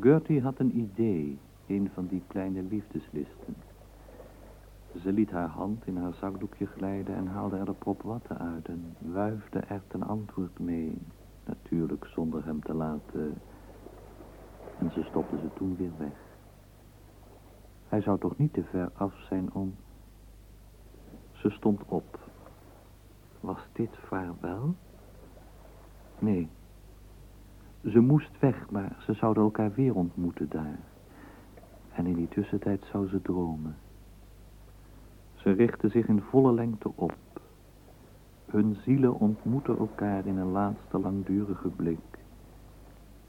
Gertie had een idee, een van die kleine liefdeslisten. Ze liet haar hand in haar zakdoekje glijden en haalde er de prop watten uit en wuifde er ten antwoord mee. Natuurlijk zonder hem te laten. En ze stopte ze toen weer weg. Hij zou toch niet te ver af zijn om... Ze stond op. Was dit vaarwel? Nee. Ze moest weg, maar ze zouden elkaar weer ontmoeten daar. En in die tussentijd zou ze dromen. Ze richtten zich in volle lengte op. Hun zielen ontmoetten elkaar in een laatste langdurige blik.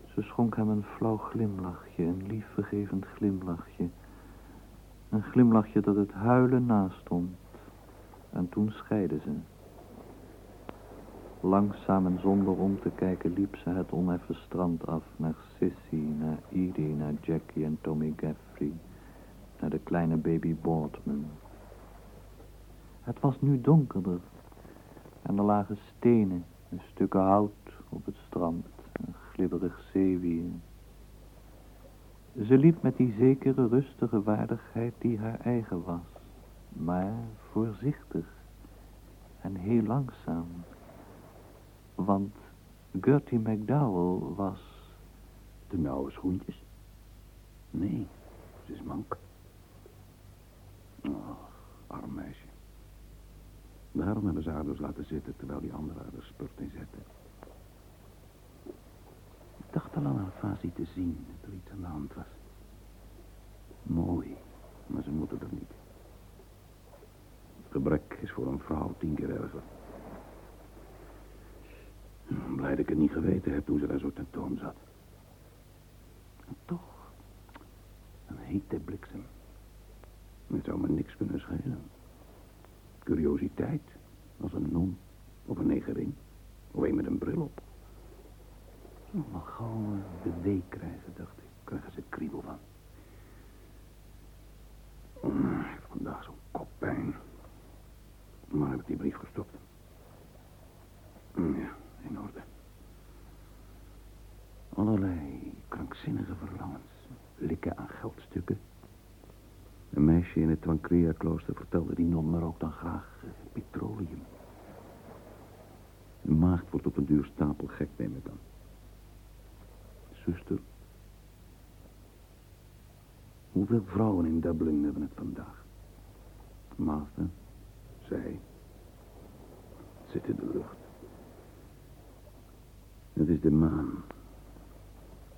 Ze schonk hem een flauw glimlachje, een lief vergevend glimlachje. Een glimlachje dat het huilen nastond. En toen scheidden ze. Langzaam en zonder om te kijken liep ze het oneffen strand af naar Sissy, naar Edie, naar Jackie en Tommy Gaffrey, naar de kleine baby Boardman. Het was nu donkerder en er lagen stenen en stukken hout op het strand en glibberig zeewier. Ze liep met die zekere rustige waardigheid die haar eigen was, maar voorzichtig en heel langzaam. Want Gertie McDowell was... De nauwe schoentjes? Nee, ze is mank. Oh, arm meisje. Daarom hebben ze haar dus laten zitten terwijl die anderen haar de spurt in zetten. Ik dacht al aan fasie te zien dat er iets aan de hand was. Mooi, maar ze moeten er niet. Gebrek is voor een vrouw tien keer erger. Blij dat ik het niet geweten heb toen ze daar zo tentoon zat. En toch, een hete bliksem. Het zou me niks kunnen schelen. Curiositeit, als een non, of een negerin, of een met een bril op. Nog maar gauw de week krijgen, dacht ik. Krijgen ze kriebel van. Oh, ik heb vandaag zo'n koppijn. Maar heb ik die brief gestopt. Ja, in orde. Allerlei krankzinnige verlangens. Likken aan geldstukken. Een meisje in het Twankrea-klooster vertelde die non maar ook dan graag eh, petroleum. De maagd wordt op een duur stapel gek, neem ik dan. Zuster. Hoeveel vrouwen in Dublin hebben het vandaag? Maarten, zij, het zit in de lucht. Het is de maan.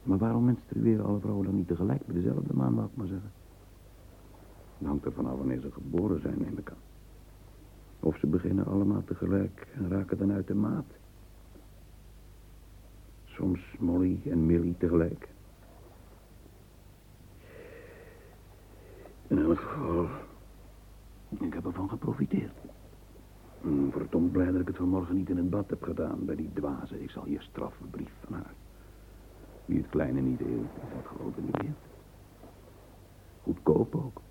Maar waarom menstrueren alle vrouwen dan niet tegelijk met dezelfde maan, laat maar zeggen? Het hangt er vanaf wanneer ze geboren zijn, neem ik aan. Of ze beginnen allemaal tegelijk en raken dan uit de maat. Soms Molly en Millie tegelijk. In elk geval, ik heb ervan geprofiteerd. Mm, Verdomd blij dat ik het vanmorgen niet in het bad heb gedaan bij die dwaze. Ik zal je straffen, brief van haar. Wie het kleine niet eeuwt, is dat grote niet meer. Goedkoop ook.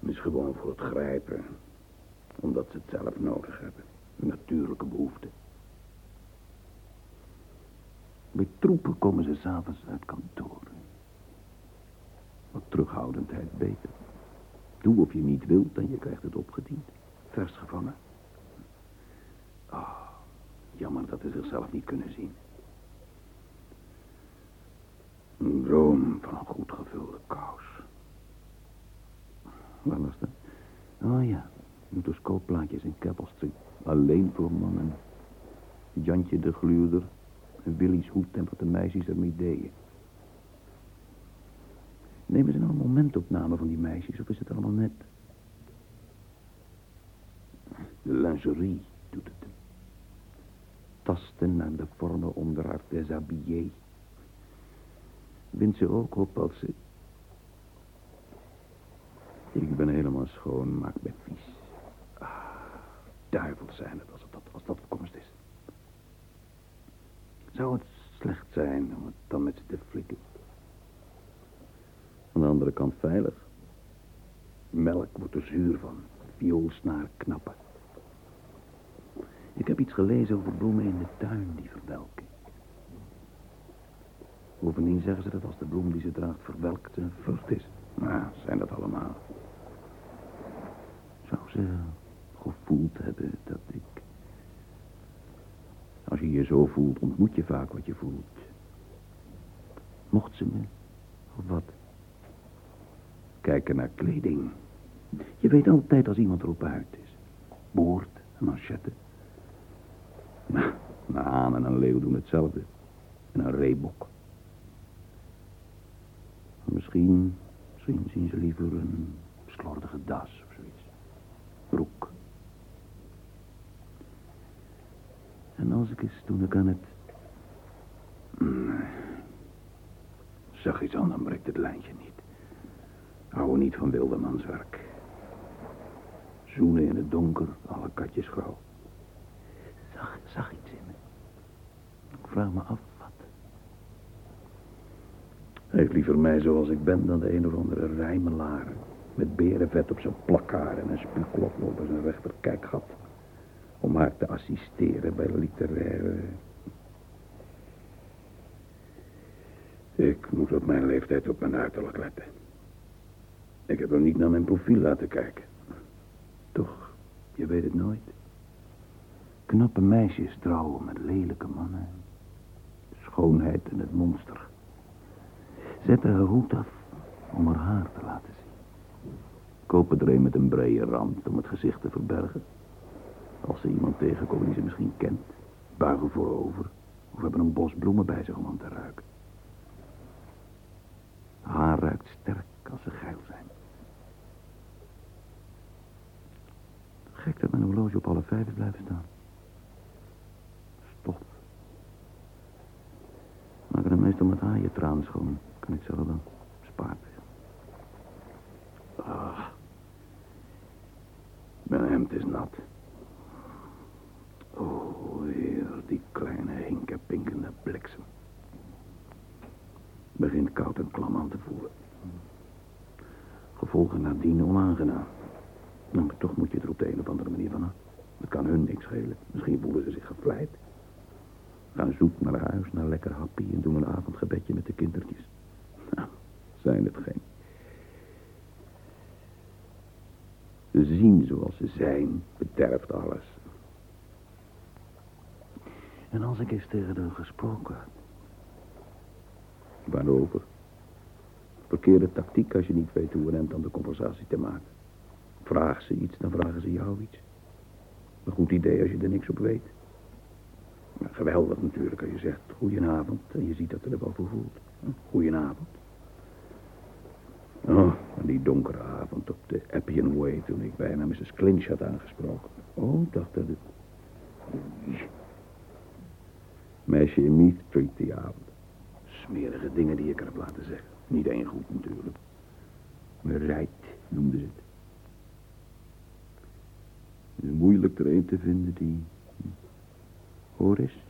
Is gewoon voor het grijpen. Omdat ze het zelf nodig hebben. Een natuurlijke behoefte. Bij troepen komen ze s'avonds uit kantoor. Wat terughoudendheid beter. Doe of je niet wilt en je krijgt het opgediend. Vers gevangen. Ah, jammer dat ze zichzelf niet kunnen zien. Een droom van een goed gevulde kous. Waar was dat? Oh ja, mutoscoopplaatjes in Keppel Street. Alleen voor mannen. Jantje de gluurder. En Willy's en de meisjes ermee deden. Nemen ze nou een momentopname van die meisjes of is het allemaal net? De lingerie doet het. Tasten naar de vormen onder haar déshabillé. Wint ze ook op als ze... Ik ben helemaal schoon, maar ik ben vies. Ah, duivels zijn het als, dat, als dat komst is. Zou het slecht zijn om het dan met ze te flikken? Aan de andere kant veilig. Melk wordt er zuur van. Vioolsnaar knappen. Ik heb iets gelezen over bloemen in de tuin die verwelken. Bovendien zeggen ze dat als de bloem die ze draagt verwelkt en vrucht is. Nou, zijn dat allemaal. Ze gevoeld hebben dat ik... Als je je zo voelt, ontmoet je vaak wat je voelt. Mocht ze me, of wat? Kijken naar kleding. Je weet altijd als iemand erop uit is. Boord, een manchette. Nou, een haan en een leeuw doen hetzelfde. En een reebok. Misschien, misschien zien ze liever een slordige das of zoiets. Broek. En als ik eens toen ik aan het... Nee. Zag iets aan, dan breekt het lijntje niet. Hou niet van wildemanswerk. Zoenen in het donker, alle katjes grauw. Zag, zag iets in me. Ik vraag me af wat. Hij heeft liever mij zoals ik ben dan de een of andere rijmelaar. Met berenvet op zijn plakkaar en een spuuklok over zijn rechterkijkgat. Om haar te assisteren bij literaire... Ik moet op mijn leeftijd op mijn uiterlijk letten. Ik heb hem niet naar mijn profiel laten kijken. Toch, je weet het nooit. Knappe meisjes trouwen met lelijke mannen. Schoonheid en het monster. Zet haar hoed af om haar haar te laten zien. Kopen er een met een brede rand om het gezicht te verbergen. Als ze iemand tegenkomen die ze misschien kent. Buigen voorover. Of hebben een bos bloemen bij zich om aan te ruiken. Haar ruikt sterk als ze geil zijn. Gek dat mijn horloge op alle vijf is blijven staan. Stof. Maken er meestal met je tranen schoon. Kan ik zelf dan. Spaart. Ah. Mijn hemd is nat. Oh, heer, die kleine hinkepinkende bliksem. Begint koud en klam aan te voelen. Gevolgen nadien onaangenaam. Nou, maar toch moet je er op de een of andere manier van af. Het kan hun niks schelen. Misschien voelen ze zich gevleid. Gaan zoek naar huis, naar lekker happy en doen een avondgebedje met de kindertjes. Nou, zijn het geen. Ze zien zoals ze zijn, bederft alles. En als ik eens tegen haar gesproken had. Waarover? Verkeerde tactiek als je niet weet hoe een end aan de conversatie te maken. Vraag ze iets, dan vragen ze jou iets. Een goed idee als je er niks op weet. Geweldig natuurlijk als je zegt goedenavond en je ziet dat er wel voor voelt. Goedenavond. Oh, en die donkere avond op de Appian Way toen ik bijna Mrs. Clinch had aangesproken. Oh, dacht dat het... Meisje in Meath Street die avond. Smerige dingen die ik er heb laten zeggen. Niet één goed natuurlijk. Maar rijt noemde ze het. Het is moeilijk er een te vinden die... Hoor eens.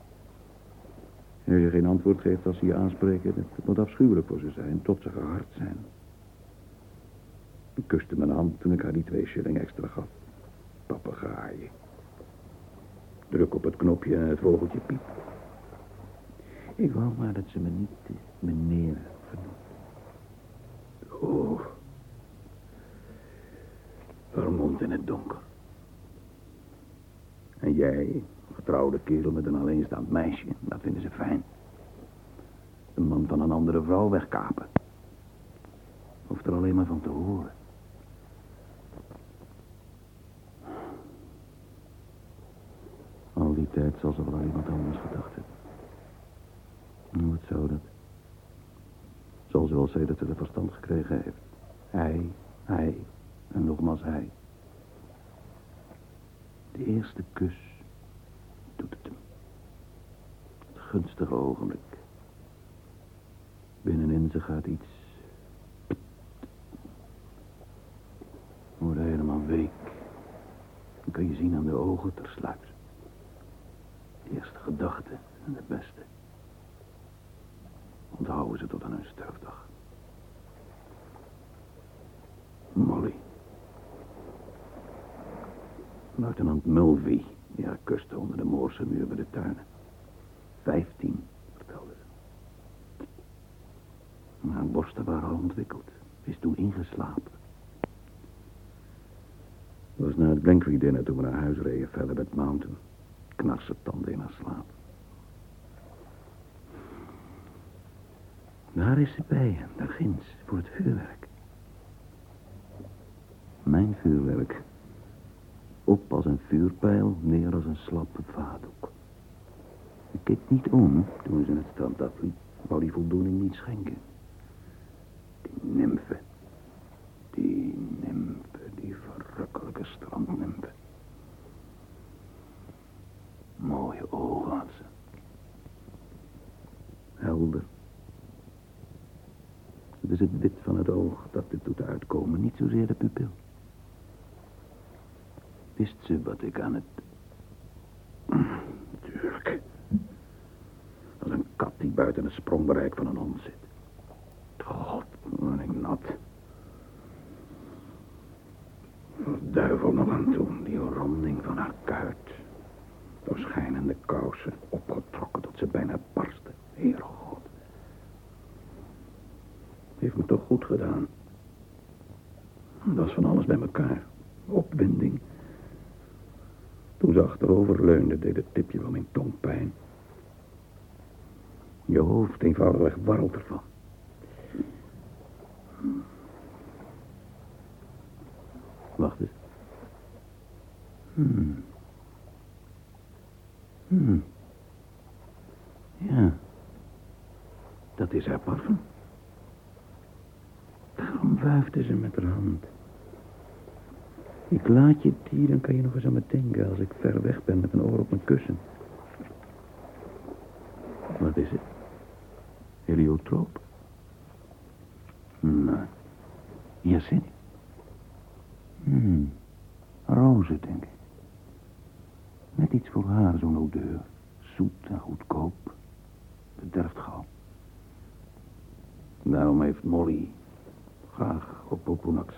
En als je geen antwoord geeft als ze je aanspreken, het moet afschuwelijk voor ze zijn, tot ze gehard zijn. Ik kuste mijn hand toen ik haar die twee shilling extra gaf. Papegaaien. Druk op het knopje en het vogeltje piep. Ik wou maar dat ze me niet meneer vernoemde. Oh. Vermomd in het donker. En jij, getrouwde kerel met een alleenstaand meisje, dat vinden ze fijn. Een man van een andere vrouw wegkapen. Hoeft er alleen maar van te horen. Al die tijd zal ze wel aan iemand anders gedacht hebben. Wat zou dat? Zal ze wel zeggen dat ze er verstand gekregen heeft. Hij, hij en nogmaals hij. De eerste kus doet het hem. Het gunstige ogenblik. Binnenin ze gaat iets. Wordt helemaal week. Dan kun je zien aan de ogen tersluiks. De eerste gedachte en de beste. Onthouden ze tot aan hun sterfdag. Molly. Luitenant Mulvey, die haar kuste onder de Moorse muur bij de tuinen. Vijftien, vertelde ze. Haar borsten waren al ontwikkeld. Is toen ingeslapen. Het was na het Blankery dinner toen we naar huis reden, verder met Mountain. Knarse tanden in haar slaap. Daar is ze bij, daar ginds, voor het vuurwerk. Mijn vuurwerk. Op als een vuurpijl, neer als een slappe vaatdoek. Ik keek niet om toen ze het strand afliep. Wou die voldoening niet schenken. Die nimfe. Die nimfe, die verrukkelijke strandnimfe. Mooie ogen had ze. Helder. Is het wit van het oog dat dit doet uitkomen, niet zozeer de pupil. Wist ze wat ik aan het... Tuurlijk. Als een kat die buiten het sprongbereik van een hond zit. God, wat ik nat. Wat duivel nog aan toe, die ronding van haar kuit. Doorschijnende kousen, opgetrokken tot ze bijna barsten. Heere God. Heeft me toch goed gedaan. Dat was van alles bij elkaar. Opwinding. Toen ze achterover leunde, deed het tipje van mijn tong pijn. Je hoofd eenvoudigweg warrelt ervan. Wacht eens. Hmm. Hmm. Ja. Dat is haar parfum. Daarom wuifde ze met haar hand. Ik laat je het hier, dan kan je nog eens aan me denken als ik ver weg ben met een oor op mijn kussen. Wat is het? Heliotroop? Nee. Hyacint? Hmm. Rozen, denk ik. Net iets voor haar, zo'n odeur. Zoet en goedkoop. Bederft gauw. Daarom heeft Molly graag op Poponax.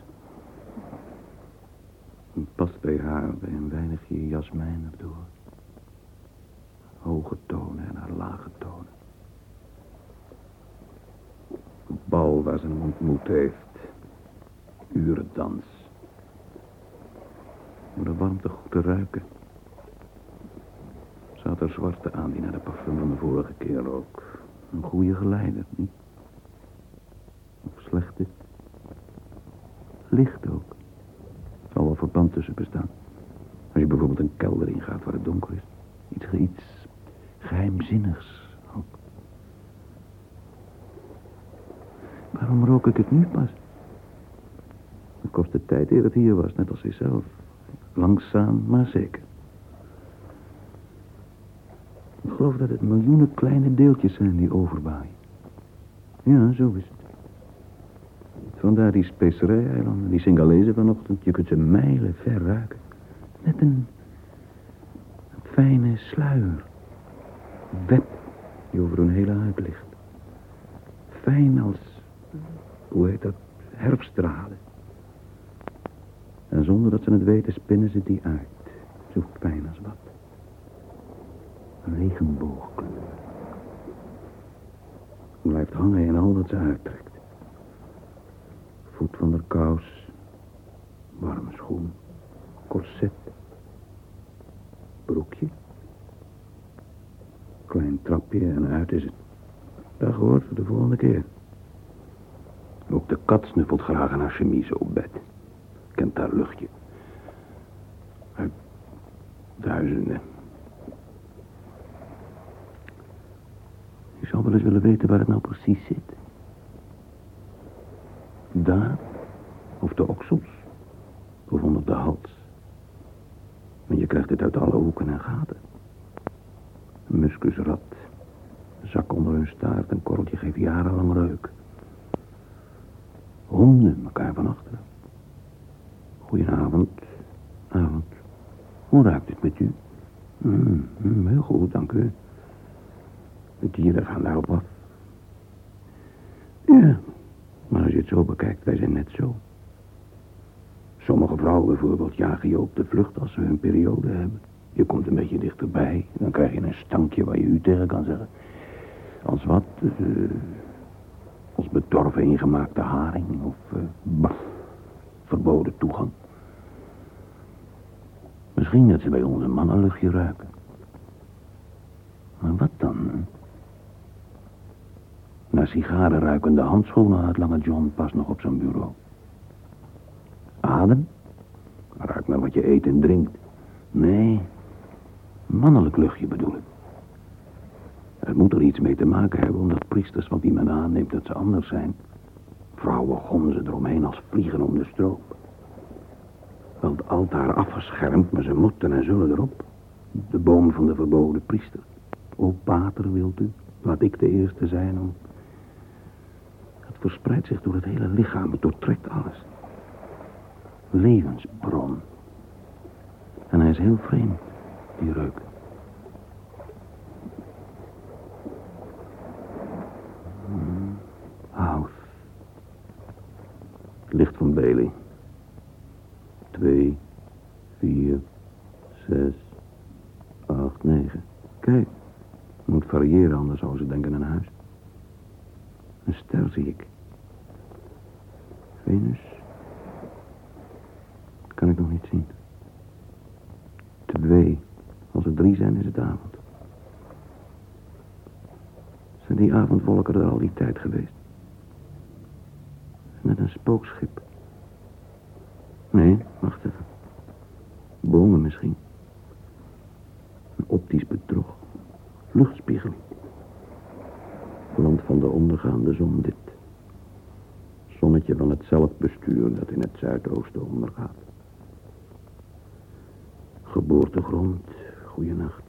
Het past bij haar bij een weinigje jasmijn erdoor. Hoge tonen en haar lage tonen. Een bal waar ze hem ontmoet heeft. Urendans. Om de warmte goed te ruiken. Ze had er zwarte aan die naar de parfum van de vorige keer rook. Een goede geleider, niet? Of slechte? Licht ook. Er zal wel verband tussen Als je bijvoorbeeld een kelder ingaat waar het donker is. Iets, iets Geheimzinnigs ook. Waarom rook ik het nu pas? Het kostte tijd eer het hier was, net als hij zelf. Langzaam, maar zeker. Ik geloof dat het miljoenen kleine deeltjes zijn die overwaaien. Ja, zo is het. Vandaar die specerijdeilanden, die Singalezen vanochtend. Je kunt ze mijlen ver ruiken. Net een, fijne sluier. Web die over hun hele huid ligt. Fijn als, hoe heet dat, herfststralen. En zonder dat ze het weten spinnen ze die uit. Zo fijn als wat. Regenboogkleur. Blijft hangen in al wat ze uittrekt. Voet van de kous. Warme schoen. Corset. Broekje. Klein trapje en uit is het. Dag hoor, voor de volgende keer. Ook de kat snuffelt graag aan haar chemise op bed. Kent haar luchtje. Uit duizenden. Je zou wel eens willen weten waar het nou precies zit. Daar, of de oksels, of onder de hals. Maar je krijgt het uit alle hoeken en gaten. Een muskusrat, een zak onder hun staart, een korreltje geeft jarenlang reuk. Honden elkaar van achteren. Goedenavond, avond. Hoe ruikt het met u? Mm, mm, heel goed, dank u. De dieren gaan daarop af. Ja, maar als je het zo bekijkt, wij zijn net zo. Sommige vrouwen bijvoorbeeld jagen je op de vlucht als ze hun periode hebben. Je komt een beetje dichterbij, dan krijg je een stankje waar je u tegen kan zeggen. Als wat, uh, als bedorven ingemaakte haring of uh, verboden toegang. Misschien dat ze bij ons een mannenluchtje ruiken. Maar wat dan? Naar sigaren ruikende handschoenen had Lange John pas nog op zijn bureau. Adem? Ruik naar wat je eet en drinkt. Nee, mannelijk luchtje bedoel ik. Het moet er iets mee te maken hebben, omdat priesters van wie men aanneemt dat ze anders zijn. Vrouwen gonzen eromheen als vliegen om de stroop. Wel het altaar afgeschermd, maar ze moeten en zullen erop. De boom van de verboden priester. O pater, wilt u, laat ik de eerste zijn om... Verspreidt zich door het hele lichaam, het doortrekt alles. Levensbron. En hij is heel vreemd, die reuk. Hmm. Licht van Bailey. Twee, vier, zes, acht, negen. Kijk, moet variëren, anders zou ze denken aan huis. Een ster zie ik. Venus. Kan ik nog niet zien. Twee. Als er drie zijn, is het avond. Zijn die avondwolken er al die tijd geweest? Net een spookschip. Nee, wacht even. Bomen misschien. Een optisch bedrog. Luchtspiegel. Land van de ondergaande zon dit. Zonnetje van het zelfbestuur dat in het zuidoosten ondergaat. Geboortegrond, goeienacht.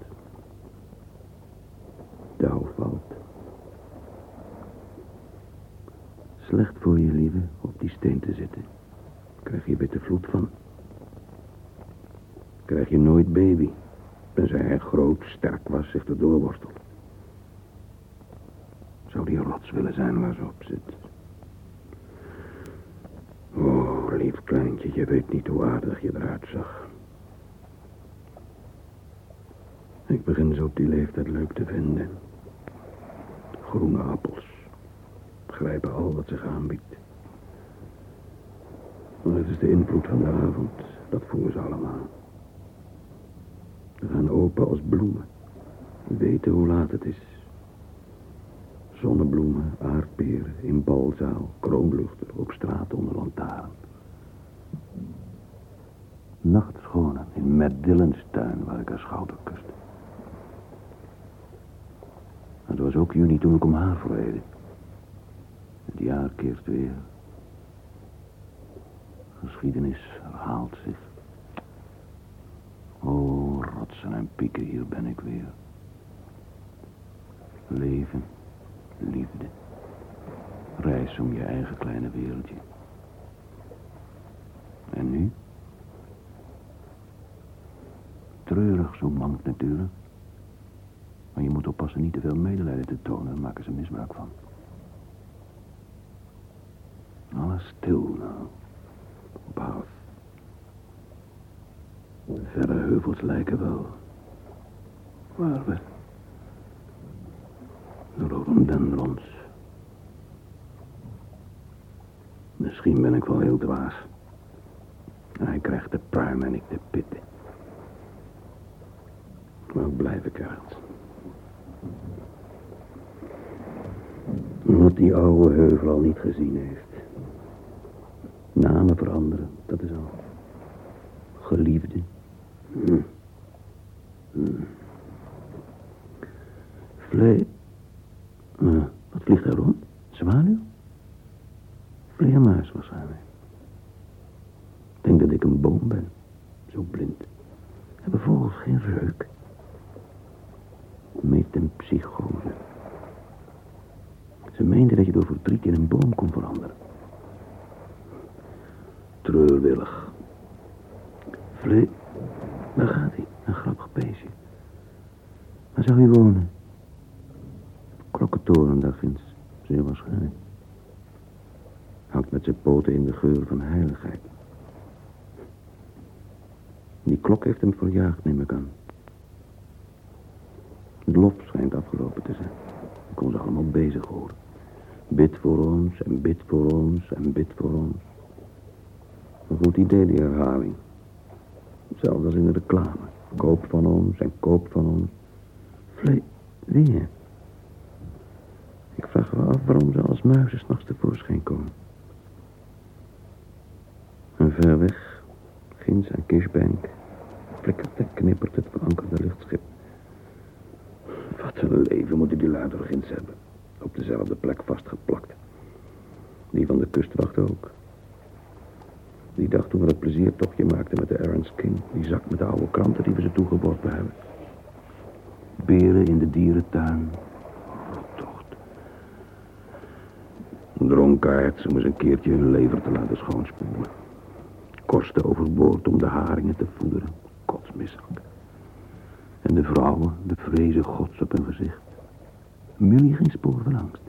Dauw valt. Slecht voor je, lieve, op die steen te zitten. Krijg je witte vloed van. Krijg je nooit baby. Tenzij hij groot, sterk was, zich erdoor worstelt. Zou die rots willen zijn waar ze op zit. Oh, lief kleintje, je weet niet hoe aardig je eruit zag. Ik begin zo op die leeftijd leuk te vinden. Groene appels. Grijpen al wat zich aanbiedt. Maar het is de invloed van de avond. Dat voelen ze allemaal. Ze gaan open als bloemen. Weten hoe laat het is. Zonnebloemen, aardperen, in balzaal, kroonluchter, op straat onder lantaarn. Nachtschonen in Matt tuin waar ik haar schouder kuste. ook juni toen ik om haar verleden. Het jaar keert weer. Geschiedenis herhaalt zich. Oh, rotsen en pieken, hier ben ik weer. Leven, liefde. Reis om je eigen kleine wereldje. En nu? Treurig, zo mank natuurlijk. Maar je moet oppassen niet te veel medelijden te tonen, daar maken ze misbruik van. Alles stil nou. Op. Verre heuvels lijken wel. Waar we? De rhododendrons. Misschien ben ik wel heel dwaas. Hij krijgt de pruim en ik de pitten. Maar blijf ik uit. Wat die oude heuvel al niet gezien heeft. Namen veranderen, dat is al. Geliefde. Hm. Hm. Uh, wat vliegt er rond? Zwaluw? Vleermuis waarschijnlijk. Ik denk dat ik een boom ben. Zo blind. Hebben vogels geen reuk. Psychose. Ze meenden dat je door verdriet in een boom kon veranderen. Treurwillig. Vlee... Daar gaat hij, een grappig beestje. Waar zou hij wonen? Klokkentoren, daar vindt zeer waarschijnlijk. Hangt met zijn poten in de geur van heiligheid. Die klok heeft hem verjaagd, neem ik aan. Het lof schijnt afgelopen te zijn. Ik kon ze allemaal bezig horen. Bid voor ons en bid voor ons en bid voor ons. Een goed idee, die herhaling. Zelfs als in de reclame. Koop van ons en koop van ons. Vlee, weer. Ik vraag me af waarom ze als muizen s'nachts tevoorschijn komen. En ver weg, ginds aan Kishbank, flikkert en knippert het verankerde luchtschip. Wat een leven moeten die toch ginds hebben. Op dezelfde plek vastgeplakt. Die van de kustwacht ook. Die dag toen we dat pleziertochtje maakten met de Aaron's King. Die zak met de oude kranten die we ze toegeworpen hebben. Beren in de dierentuin. Dronkaards om eens een keertje hun lever te laten schoonspoelen. Kosten overboord om de haringen te voederen. Kotsmisselijk. En de vrouwen, de vrezen gods op hun gezicht. Millie geen spoor van angst.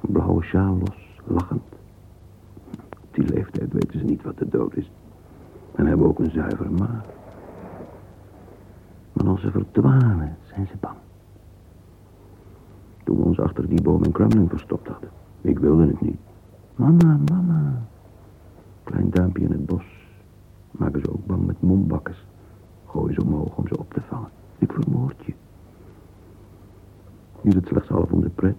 Blauwe sjaal los, lachend. Op die leeftijd weten ze niet wat de dood is. En hebben ook een zuivere maag. Maar als ze verdwalen, zijn ze bang. Toen we ons achter die boom in Kremlin verstopt hadden. Ik wilde het niet. Mama, mama. Klein duimpje in het bos. Maken ze ook bang met mombakkers. Gooi ze omhoog om ze op te vangen. Ik vermoord je. Is het slechts half om de pret.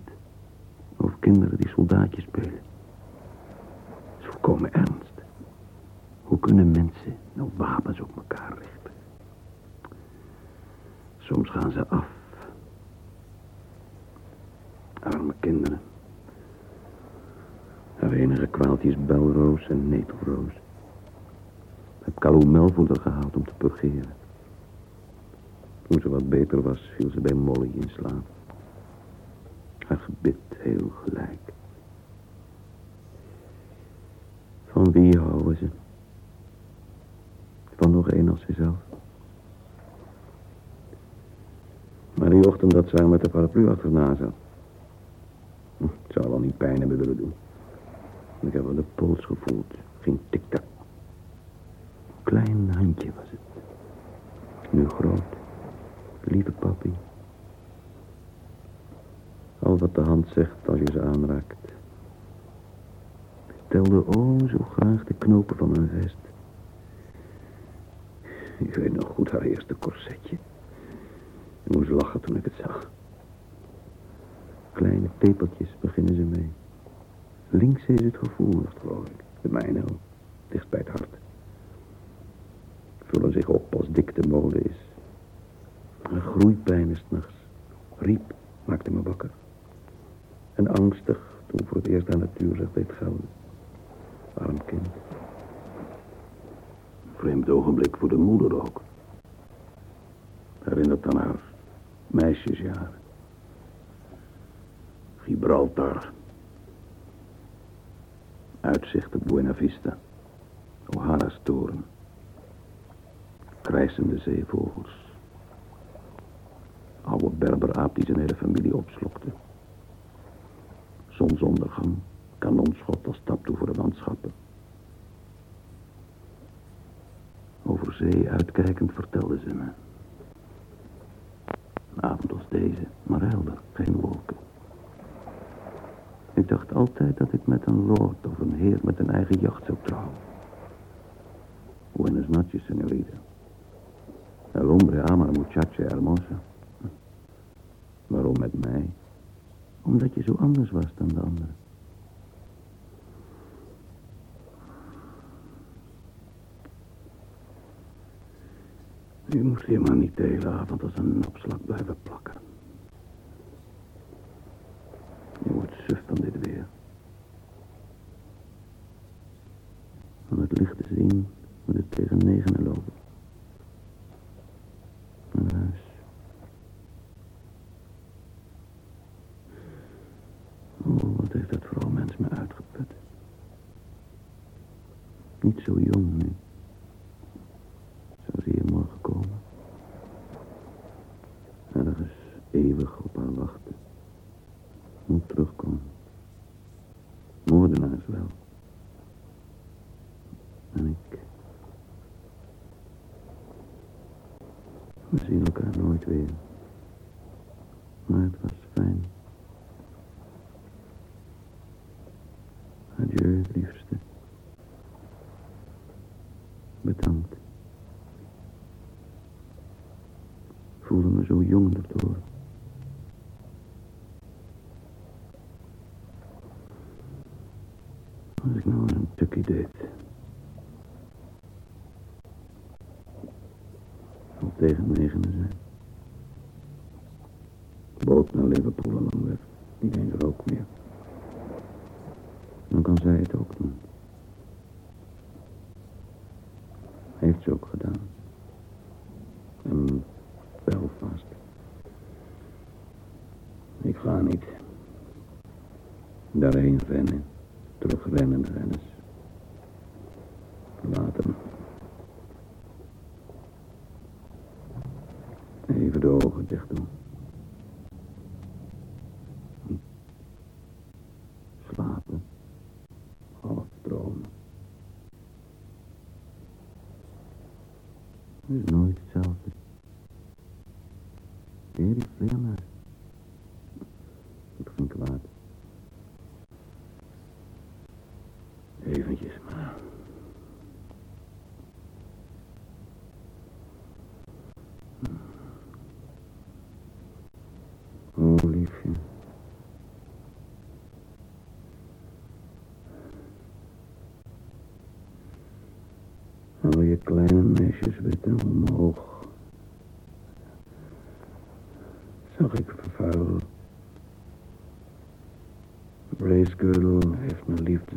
Over kinderen die soldaatjes spelen. Het is volkomen ernst. Hoe kunnen mensen nou wapens op elkaar richten? Soms gaan ze af. Arme kinderen. Haar enige kwaaltje is belroos en netelroos. Heb Kalou melvoeder gehaald om te purgeren. Toen ze wat beter was, viel ze bij Molly in slaap. Haar gebit heel gelijk. Van wie houden ze? Van nog één als zichzelf. Maar die ochtend dat zij met de paraplu achterna zat. Hm, Het zou wel niet pijn hebben willen doen. Ik heb wel de pols gevoeld. Ging tik-tak. Klein handje was het. Nu groot. Lieve papi. Al wat de hand zegt als je ze aanraakt. Telde oh zo graag de knopen van mijn vest. Ik weet nog goed haar eerste corsetje. Ik moest lachen toen ik het zag. Kleine tepeltjes beginnen ze mee. Links is het gevoel, geloof ik. De mijne al. Dicht bij het hart. Vullen zich op als dikte molen is. Een groeipijn is nachts. Riep maakte me wakker. En angstig toen voor het eerst aan natuurrecht deed gelden. Arm kind. Vreemd ogenblik voor de moeder ook. Herinnert aan haar meisjesjaren. Gibraltar. Uitzicht op Buena Vista. O'Hara's toren. Krijsende zeevogels. Oude berberaap die zijn hele familie opslokte. Zonsondergang. Kanonschot als stap toe voor de landschappen. Over zee uitkijkend vertelde ze me. Een avond als deze, maar helder, geen wolken. Ik dacht altijd dat ik met een lord of een heer met een eigen jacht zou trouwen. Buenas noches, señorita. El hombre ama la muchacha hermosa. Waarom met mij? Omdat je zo anders was dan de anderen. Je moest helemaal niet de hele avond als een opslag blijven plakken. Je wordt suf van dit weer. Van het licht te zien moet het tegen negenen lopen. Naar huis. Oh, wat heeft dat vrouwmens me uitgeput. Niet zo jong nu. Zou ze hier morgen komen? Ergens eeuwig op haar wachten. Moet terugkomen. Moordenaars wel. En ik... We zien elkaar nooit weer. Maar het was fijn. Adieu, liefste. Bedankt. Ik voelde me zo jong daardoor. Als ik nou een tukkie deed. Al tegen negenen zijn. Boot naar Liverpool en dan weg. Niet eens rook meer. Dan kan zij het ook doen. Heeft ze ook gedaan. En Belfast. Ik ga niet. Daarheen rennen. Terugrennen, renners. Later. Even de ogen dicht doen. Slapen. Half dromen. Het is nooit hetzelfde. Weer die vleermuis. Ik vind kwaad. Eventjes maar. Oh, liefje. Al je kleine meisjes witten omhoog. Zag ik vervuilen. Bracegirdle heeft mijn liefde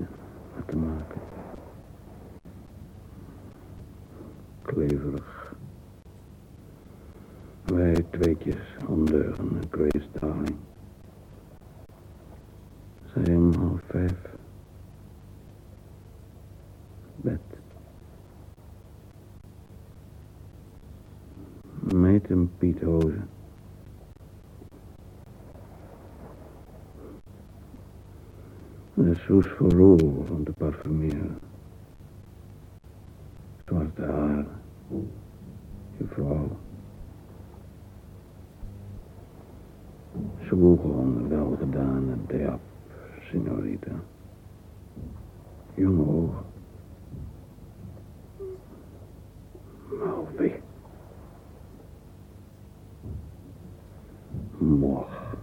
te maken. Kleverig. Wij tweetjes ondeuren en Grace Darling. Zij om half vijf. Bed. Meet en Piet Hozen. De soes voor van de parfumeer. Zwarte haar. Je vrouw. Zwoegen welgedane deap, signorita. Jonge ogen. Malvi. Moch.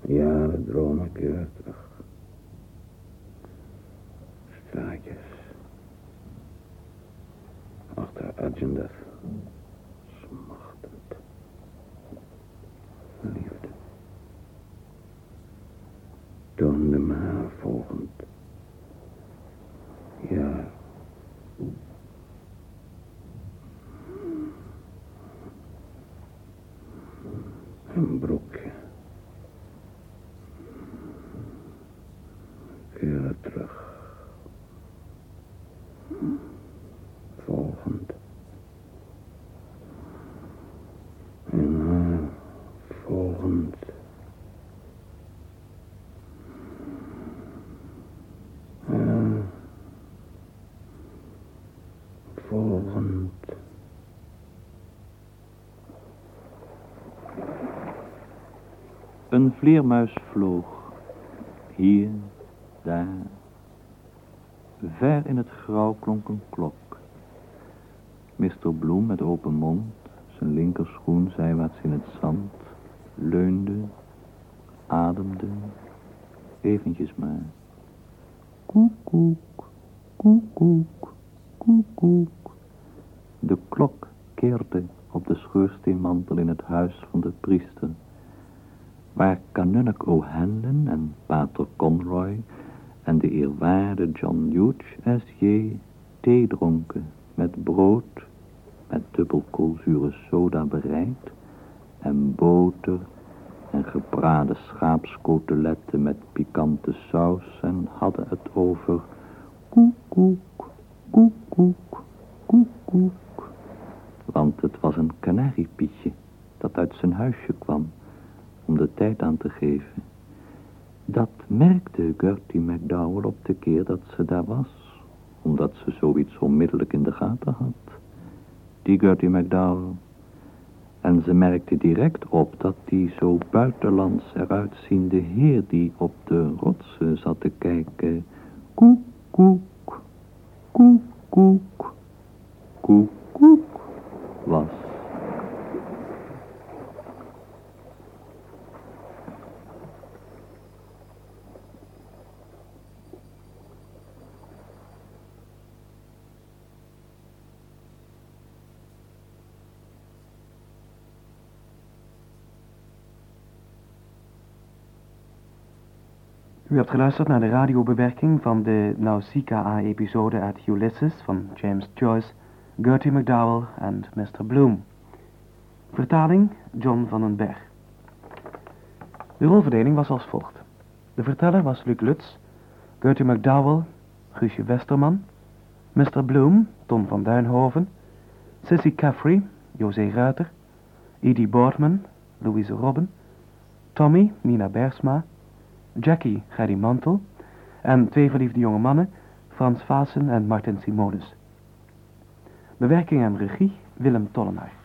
Jaren ik weer terug. Straatjes. Achter agendas. Smachtend. Liefde. Toonde me haar volgend. Ja. avond. En volgend. En volgend. Een vleermuis vloog. Hier, daar. Ver in het grauw klonk een klok. Mr. Bloem met open mond, zijn linkerschoen zijwaarts in het zand, leunde, ademde, eventjes maar. Koekoek, koekoek, koekoek. De klok keerde op de schoorsteenmantel in het huis van de priester waar kanunnik O'Hanlon en pater Conroy en de eerwaarde John Hughes S.J. thee dronken met brood, met dubbelkoolzure soda bereid en boter en gebraden schaapskoteletten met pikante saus en hadden het over koekoek, koekoek, koekoek. Want het was een kanariepietje dat uit zijn huisje kwam om de tijd aan te geven. Dat merkte Gertie McDowell op de keer dat ze daar was, omdat ze zoiets onmiddellijk in de gaten had. Die Gertie McDowell. En ze merkte direct op dat die zo buitenlands eruitziende heer die op de rotsen zat te kijken, koek, koek, koek, koek, koek, koek, was. U hebt geluisterd naar de radiobewerking van de Nausicaa-episode uit Ulysses van James Joyce, Gertie McDowell en Mr. Bloom. Vertaling John van den Berg. De rolverdeling was als volgt. De verteller was Luc Lutz, Gertie McDowell, Guusje Westerman, Mr. Bloom, Ton van Duinhoven, Sissy Caffrey, José Ruiter, Edie Boardman, Louise Robben, Tommy, Nina Bersma, Jackie Gerry Mantel en twee verliefde jonge mannen, Frans Vaassen en Martin Simonis. Bewerking en regie Willem Tollenaar.